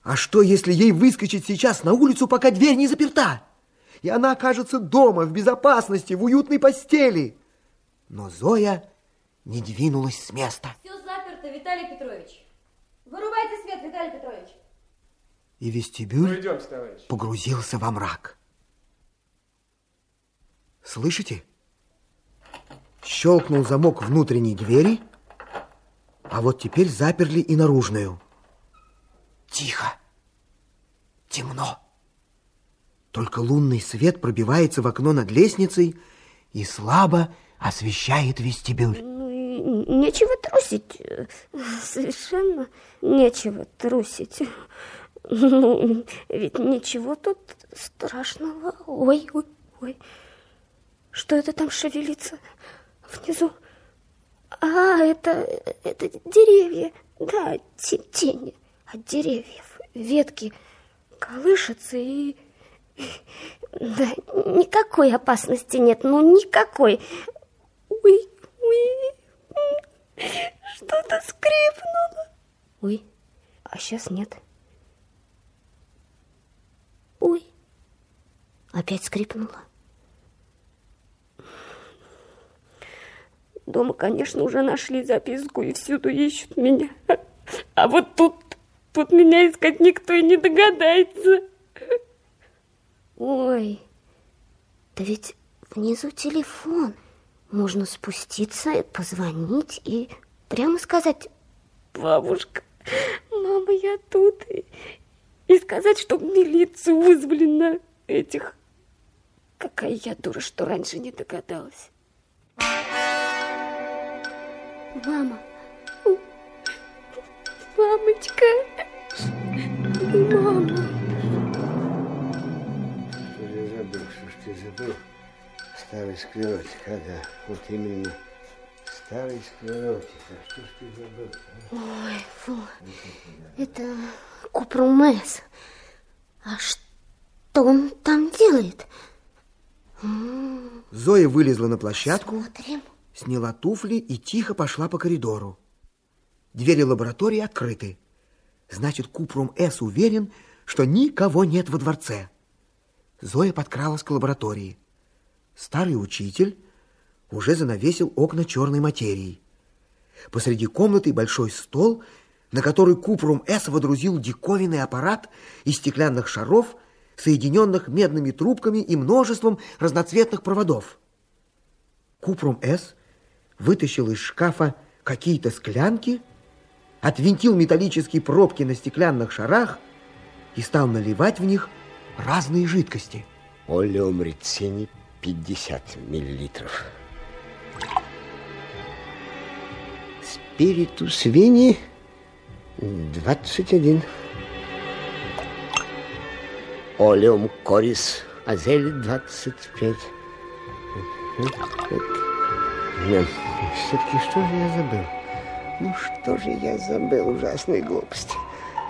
А что, если ей выскочить сейчас на улицу, пока дверь не заперта? И она окажется дома, в безопасности, в уютной постели. Но Зоя не двинулась с места. Все заперто, Виталий Петрович. Вырубайте свет, Виталий Петрович. И вестибюль Ну, идемте, товарищ. погрузился во мрак. Слышите? Щелкнул замок внутренней двери, а вот теперь заперли и наружную. Тихо. Темно. Только лунный свет пробивается в окно над лестницей и слабо освещает вестибюль. Нечего трусить. Совершенно нечего трусить. Ну, ведь ничего тут страшного. Ой, ой, ой. Что это там шевелится внизу? А, это, это деревья. Да, те- тени от деревьев. Ветки колышутся и... Да, никакой опасности нет, ну никакой. Ой, ой, что-то скрипнуло. Ой, а сейчас нет. Ой, опять скрипнуло. Дома, конечно, уже нашли записку и всюду ищут меня. А вот тут, тут меня искать никто и не догадается. Ой, да ведь внизу телефон. Можно спуститься, позвонить и прямо сказать, бабушка, мама, я тут. И, и сказать, что милицию вызвали на этих... Какая я дура, что раньше не догадалась. Мама, мамочка, мама. Что я забыл, что ж ты забыл? Старый склеротик, ага, вот именно старый склеротик. А что ж ты забыл? а? Ой, фу, это Купрумес. А что он там делает? М, Зоя вылезла на площадку, Смотрим. сняла туфли и тихо пошла по коридору. Двери лаборатории открыты. Значит, Купрум С уверен, что никого нет во дворце. Зоя подкралась к лаборатории. Старый учитель уже занавесил окна черной материей. Посреди комнаты большой стол, на который Купрум С водрузил диковинный аппарат из стеклянных шаров, соединенных медными трубками и множеством разноцветных проводов. Купрум С вытащил из шкафа какие-то склянки, отвинтил металлические пробки на стеклянных шарах и стал наливать в них разные жидкости. Олеум рицини 50 миллилитров. Спиритус вини 21. Олеум корис азель 25. Нет, все-таки что же я забыл? Ну, что же я забыл? Ужасные глупости.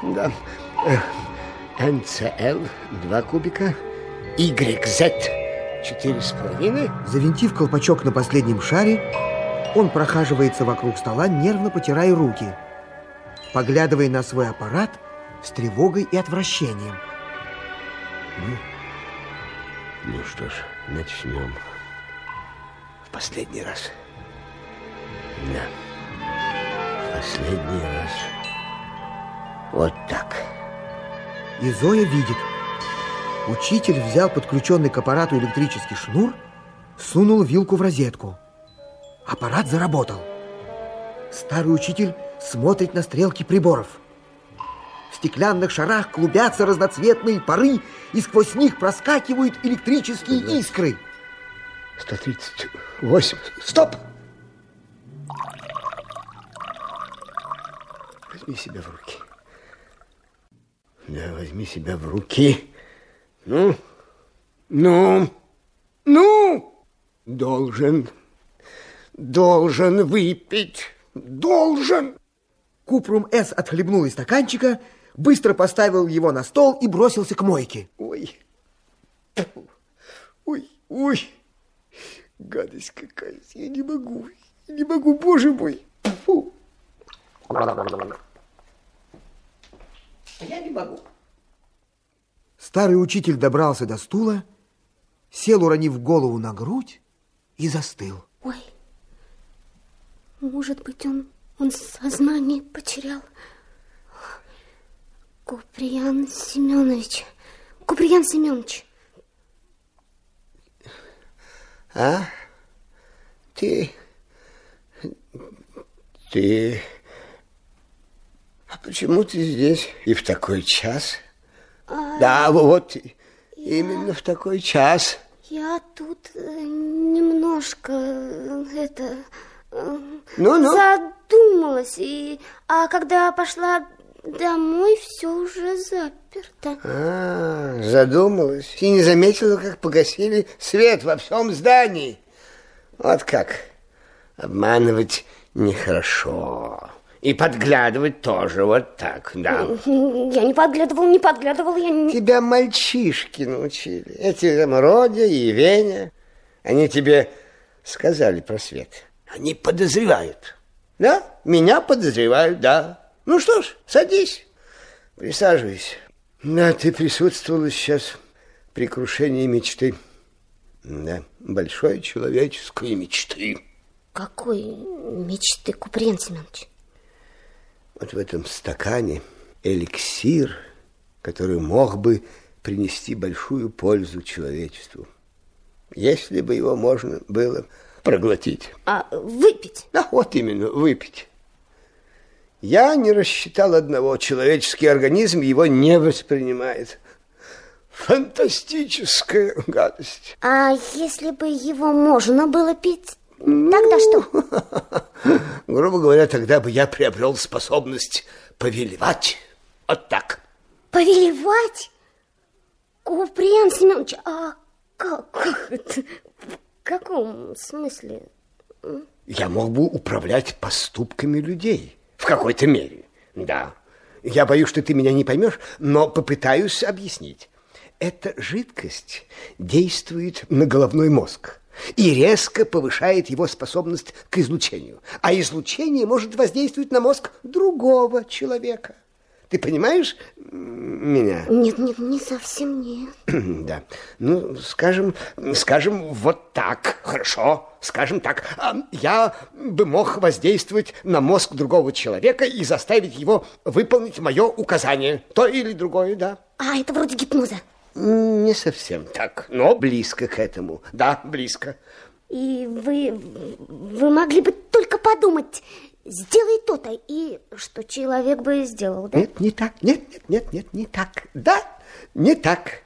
Да. НЦЛ 2 кубика, YZ 4,5. Завинтив колпачок на последнем шаре, он прохаживается вокруг стола, нервно потирая руки, поглядывая на свой аппарат с тревогой и отвращением. Ну, ну что ж, начнем. В последний раз. Да. В последний раз. Вот так. И Зоя видит. Учитель взял подключенный к аппарату электрический шнур, сунул вилку в розетку. Аппарат заработал. Старый учитель смотрит на стрелки приборов. В стеклянных шарах клубятся разноцветные пары, и сквозь них проскакивают электрические искры. 138. Стоп! Возьми себя в руки. Да, возьми себя в руки. Ну, ну, ну, должен, должен выпить, должен. Купрум С. отхлебнул из стаканчика, быстро поставил его на стол и бросился к мойке. Ой, ой, ой, гадость какая, я не могу, Не могу, боже мой. Фу. Я не могу. Старый учитель добрался до стула, сел, уронив голову на грудь, и застыл. Ой, может быть, он, он сознание потерял. Куприян Семенович, Куприян Семенович. А? Ты... Ты... А почему ты здесь и в такой час? А, Да, вот именно в такой час. Я тут э, немножко э, это э, Ну-ну. задумалась, и, а когда пошла домой, все уже заперто. А, задумалась и не заметила, как погасили свет во всем здании. Вот как. Обманывать нехорошо. И подглядывать тоже вот так, да. Я не подглядывал, не подглядывал, я не... Тебя мальчишки научили. Эти там Родя и Веня. Они тебе сказали про свет. Они подозревают. Да? Меня подозревают, да. Ну что ж, садись, присаживайся. Да, ты присутствовала сейчас при крушении мечты. Да, большой человеческой мечты. Какой мечты, Куприян Семенович? Вот в этом стакане эликсир, который мог бы принести большую пользу человечеству, если бы его можно было проглотить. А выпить? Да, вот именно, выпить. Я не рассчитал одного. Человеческий организм его не воспринимает. Фантастическая гадость. А если бы его можно было пить, тогда что? Грубо говоря, тогда бы я приобрел способность повелевать. Вот так. Повелевать? Куприян Семенович, а как, как это? В каком смысле? Я мог бы управлять поступками людей в какой-то мере. Да. Я боюсь, что ты меня не поймешь, но попытаюсь объяснить. Эта жидкость действует на головной мозг и резко повышает его способность к излучению. А излучение может воздействовать на мозг другого человека. Ты понимаешь меня? Нет, нет, не совсем нет. Да. Ну, скажем, скажем, вот так, хорошо, скажем так. А, Я бы мог воздействовать на мозг другого человека и заставить его выполнить мое указание. То или другое, да. А, это вроде гипноза. Не совсем так, но близко к этому. Да, близко. И вы, вы могли бы только подумать, сделай то-то, и что человек бы сделал, да? Нет, не так. Нет, нет, нет, нет, не так. Да, не так.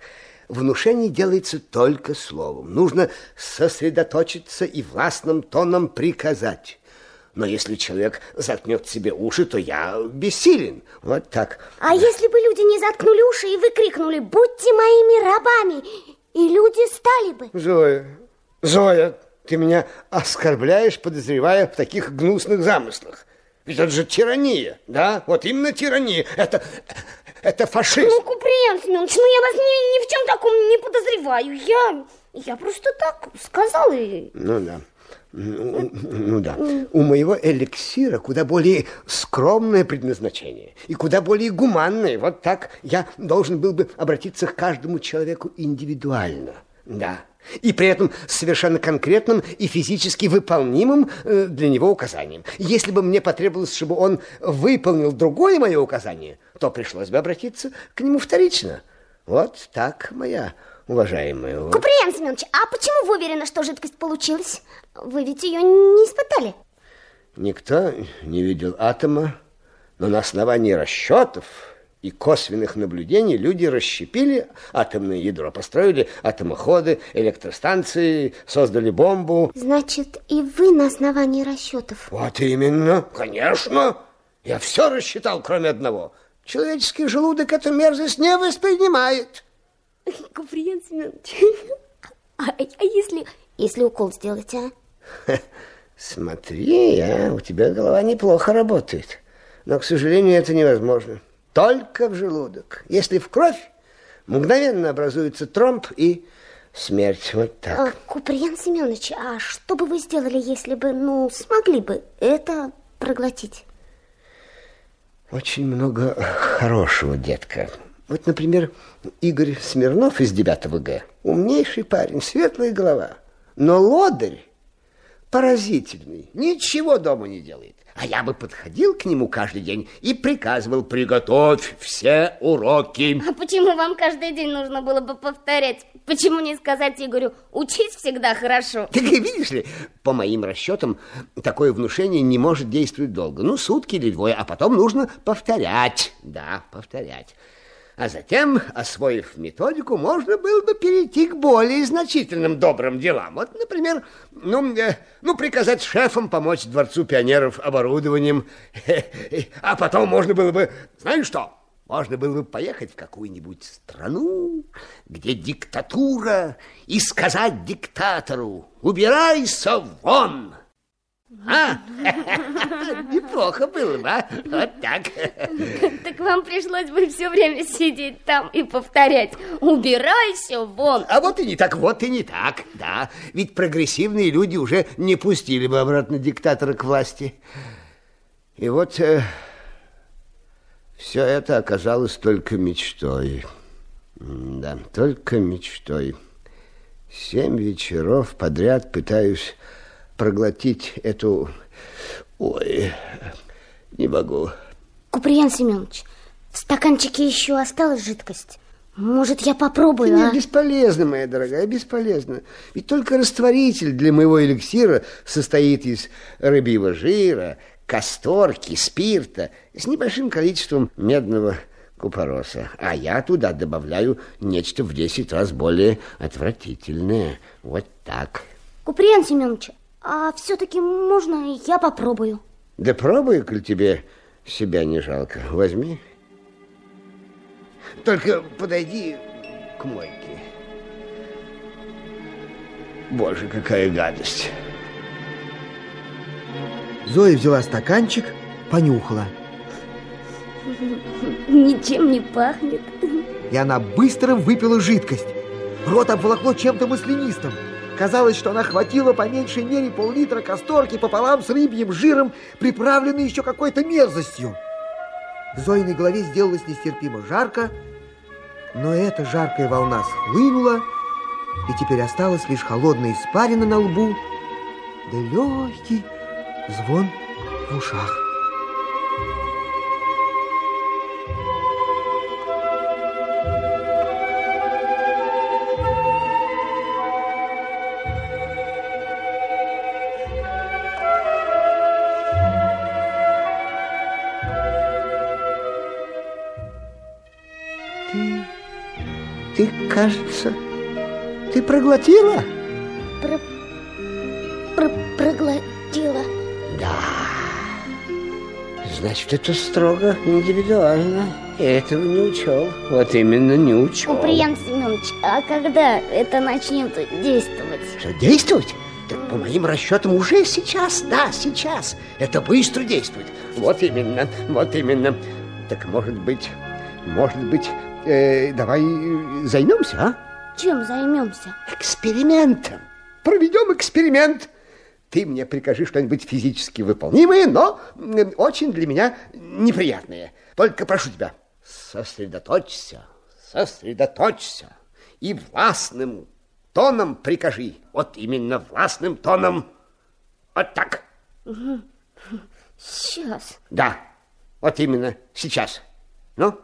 Внушение делается только словом. Нужно сосредоточиться и властным тоном приказать. Но если человек заткнет себе уши, то я бессилен. Вот так. А если бы люди не заткнули уши и выкрикнули «Будьте моими рабами!» И люди стали бы. Зоя, Зоя, ты меня оскорбляешь, подозревая в таких гнусных замыслах. Ведь это же тирания, да? Вот именно тирания. Это, это фашизм. Ну, Куприян Семенович, ну я вас ни, ни в чем таком не подозреваю. Я, я просто так сказал и... Ну да. Ну, да. У моего эликсира куда более скромное предназначение и куда более гуманное. Вот так я должен был бы обратиться к каждому человеку индивидуально. Да. И при этом совершенно конкретным и физически выполнимым э, для него указанием. Если бы мне потребовалось, чтобы он выполнил другое мое указание, то пришлось бы обратиться к нему вторично. Вот так, моя уважаемая. Вот. Куприян Семенович, а почему вы уверены, что жидкость получилась? Вы ведь ее не испытали. Никто не видел атома, но на основании расчетов и косвенных наблюдений люди расщепили атомное ядро, построили атомоходы, электростанции, создали бомбу. Значит, и вы на основании расчетов. Вот именно, конечно. Я все рассчитал, кроме одного. Человеческий желудок эту мерзость не воспринимает. Куприян Семенович, а, а если, если укол сделать, а? Смотри, а, у тебя голова неплохо работает. Но, к сожалению, это невозможно. Только в желудок. Если в кровь, мгновенно образуется тромб и смерть. Вот так. А, Куприян Семенович, а что бы вы сделали, если бы, ну, смогли бы это проглотить? Очень много хорошего, детка. Вот, например, Игорь Смирнов из 9 Г. Умнейший парень, светлая голова. Но лодырь поразительный, ничего дома не делает. А я бы подходил к нему каждый день и приказывал, приготовь все уроки. А почему вам каждый день нужно было бы повторять? Почему не сказать Игорю, учись всегда хорошо? Так и видишь ли, по моим расчетам, такое внушение не может действовать долго. Ну, сутки или двое, а потом нужно повторять. Да, повторять. А затем, освоив методику, можно было бы перейти к более значительным добрым делам. Вот, например, ну, э, ну приказать шефам помочь Дворцу пионеров оборудованием. А потом можно было бы, знаешь что, можно было бы поехать в какую-нибудь страну, где диктатура, и сказать диктатору, убирайся вон. А? Неплохо было бы, а? Вот так. Так вам пришлось бы все время сидеть там и повторять «Убирайся вон!» А вот и не так, вот и не так, да. Ведь прогрессивные люди уже не пустили бы обратно диктатора к власти. И вот э, все это оказалось только мечтой. Да, только мечтой. Семь вечеров подряд пытаюсь проглотить эту... Ой, не могу. Куприян Семенович, в стаканчике еще осталась жидкость. Может, я попробую, Нет, а? бесполезно, моя дорогая, бесполезно. Ведь только растворитель для моего эликсира состоит из рыбьего жира, касторки, спирта с небольшим количеством медного купороса. А я туда добавляю нечто в 10 раз более отвратительное. Вот так. Куприян Семенович, а все-таки можно я попробую? Да пробуй, коль тебе себя не жалко. Возьми. Только подойди к мойке. Боже, какая гадость. Зоя взяла стаканчик, понюхала. Ничем не пахнет. И она быстро выпила жидкость. Рот обволокло чем-то маслянистым. Казалось, что она хватила по меньшей мере пол-литра касторки пополам с рыбьим жиром, приправленной еще какой-то мерзостью. Зоиной голове сделалось нестерпимо жарко, но эта жаркая волна схлынула, и теперь осталась лишь холодная испарина на лбу, да легкий звон в ушах. Кажется, ты проглотила? Про... Про... Проглотила. Да. Значит, это строго индивидуально. Я этого не учел. Вот именно не учел. Куприян Семенович, а когда это начнет действовать? Что, действовать? Так, по моим расчетам, уже сейчас, да, сейчас. Это быстро действует. Вот именно, вот именно. Так, может быть, может быть, э, давай займемся, а? Чем займемся? Экспериментом. Проведем эксперимент. Ты мне прикажи что-нибудь физически выполнимое, но э, очень для меня неприятное. Только прошу тебя, сосредоточься, сосредоточься и властным тоном прикажи. Вот именно властным тоном. Вот так. Сейчас. Да, вот именно сейчас. Ну,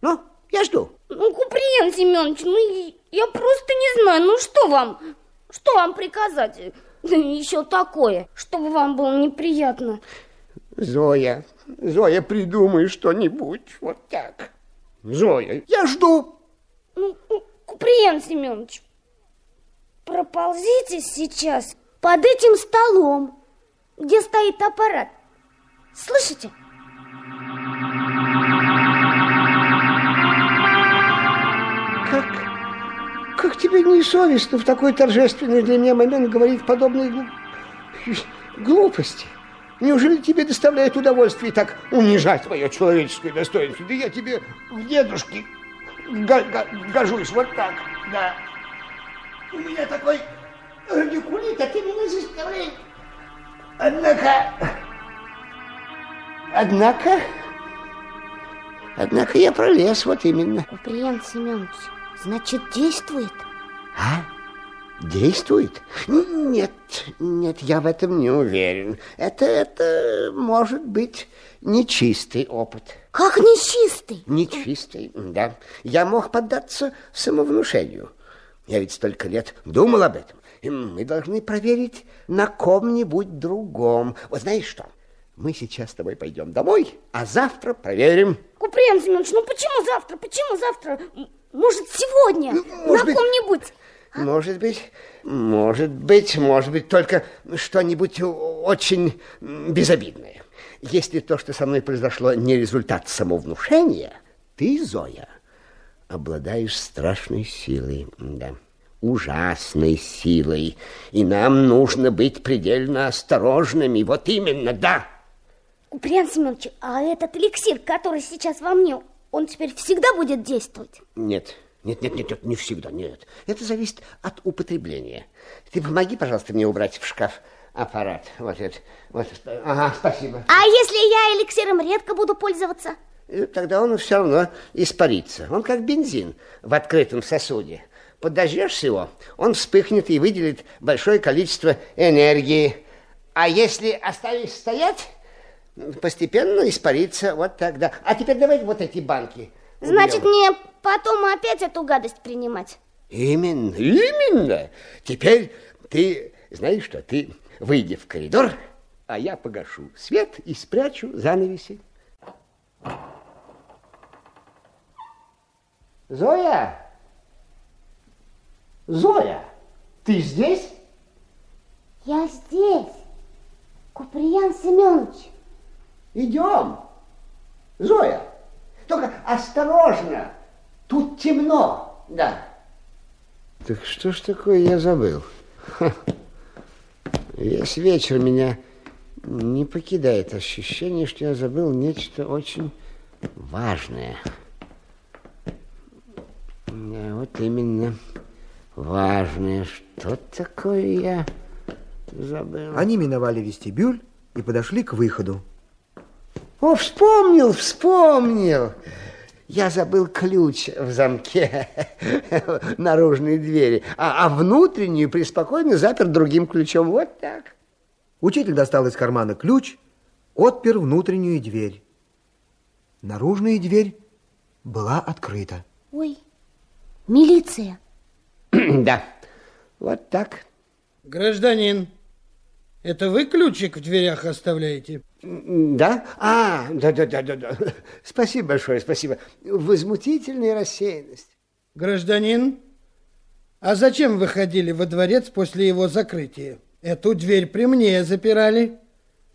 ну, я жду. Ну, Куприян Семенович, ну, я просто не знаю, ну, что вам, что вам приказать? Еще такое, чтобы вам было неприятно. Зоя, Зоя, придумай что-нибудь. Вот так. Зоя, я жду. Ну, Куприян Семенович, проползите сейчас под этим столом, где стоит аппарат. Слышите? Тебе не совестно в такой торжественный для меня момент говорить подобные глуп... глупости? Неужели тебе доставляет удовольствие так унижать мое человеческое достоинство? Да я тебе в дедушке гожусь вот так, да. У меня такой радикулит, а ты меня заставляешь. Однако... Однако... Однако я пролез, вот именно. Куприян Семенович, значит, действует? А? Действует? Нет, нет, я в этом не уверен. Это, это может быть нечистый опыт. Как нечистый? Нечистый, да. Я мог поддаться самовнушению. Я ведь столько лет думал об этом. И мы должны проверить на ком-нибудь другом. Вот знаешь что? Мы сейчас с тобой пойдем домой, а завтра проверим. Куприян Семенович, ну почему завтра? Почему завтра? Может, сегодня? может на ком-нибудь? Может быть, может быть, может быть, только что-нибудь очень безобидное. Если то, что со мной произошло, не результат самовнушения, ты, Зоя, обладаешь страшной силой, да, ужасной силой, и нам нужно быть предельно осторожными, вот именно, да. Куприян Семенович, а этот эликсир, который сейчас во мне, он теперь всегда будет действовать? Нет, нет, нет, нет, не всегда, нет. Это зависит от употребления. Ты помоги, пожалуйста, мне убрать в шкаф аппарат. Вот это. Вот. Ага, спасибо. А если я эликсиром редко буду пользоваться? И тогда он все равно испарится. Он как бензин в открытом сосуде. Подожжешься его, он вспыхнет и выделит большое количество энергии. А если оставишь стоять, постепенно испарится вот тогда. А теперь давай вот эти банки. Значит, мне потом опять эту гадость принимать? Именно, именно. Теперь ты, знаешь что, ты выйди в коридор, а я погашу свет и спрячу занавеси. Зоя! Зоя, ты здесь? Я здесь. Куприян Семенович. Идем. Зоя, только осторожно. Тут темно. Да. Так что ж такое я забыл? Ха. Весь вечер меня не покидает ощущение, что я забыл нечто очень важное. Да, вот именно важное. Что такое я забыл? Они миновали вестибюль и подошли к выходу. О, вспомнил, вспомнил. Я забыл ключ в замке наружной двери, а, а внутреннюю преспокойно запер другим ключом. Вот так. Учитель достал из кармана ключ, отпер внутреннюю дверь. Наружная дверь была открыта. Ой, милиция. да, вот так. Гражданин, это вы ключик в дверях оставляете? Да? А, да-да-да-да. Спасибо большое, спасибо. Возмутительная рассеянность. Гражданин, а зачем вы ходили во дворец после его закрытия? Эту дверь при мне запирали.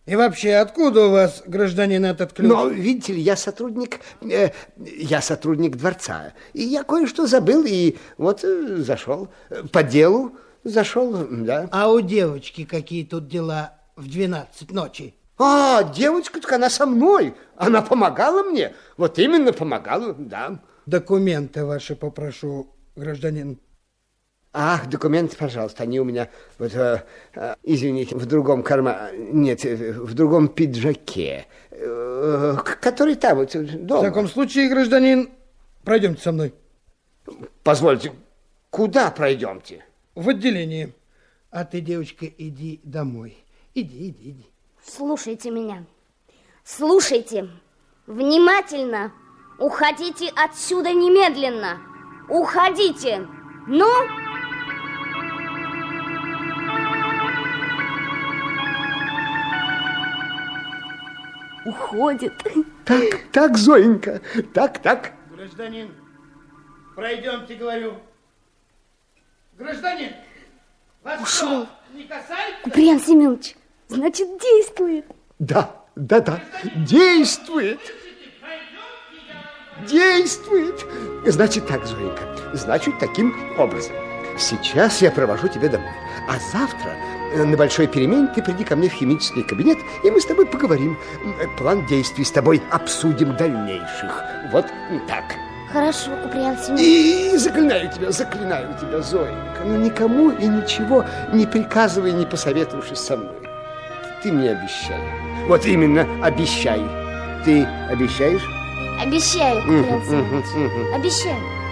И вообще, откуда у вас, гражданин, этот ключ? Но, видите ли, я сотрудник, э, я сотрудник дворца. И я кое-что забыл, и вот э, зашел по делу, зашел, да. А у девочки какие тут дела в 12 ночи? А, девочка, так она со мной. Она помогала мне. Вот именно помогала, да. Документы ваши попрошу, гражданин. Ах, документы, пожалуйста, они у меня, вот, э, э, извините, в другом кармане, нет, в другом пиджаке, э, который там, вот, дома. В таком случае, гражданин, пройдемте со мной. Позвольте, куда пройдемте? В отделение. А ты, девочка, иди домой. Иди, иди, иди. Слушайте меня. Слушайте. Внимательно. Уходите отсюда немедленно. Уходите. Ну? Уходит. Так, так, Зоенька. Так, так. Гражданин, пройдемте, говорю. Гражданин, вас Ушел. что, не касается? Куприян Семенович, значит, действует. Да, да, да, действует. Действует. Значит так, Зоенька, значит таким образом. Сейчас я провожу тебя домой, а завтра э, на большой перемене ты приди ко мне в химический кабинет, и мы с тобой поговорим. План действий с тобой обсудим дальнейших. Вот так. Хорошо, Куприян Семенович. И заклинаю тебя, заклинаю тебя, Зоенька, ну никому и ничего не приказывай, не посоветовавшись со мной. Ты мне обещай. Вот именно, обещай. Ты обещаешь? Обещаю, Куприян Семенович. Обещаю.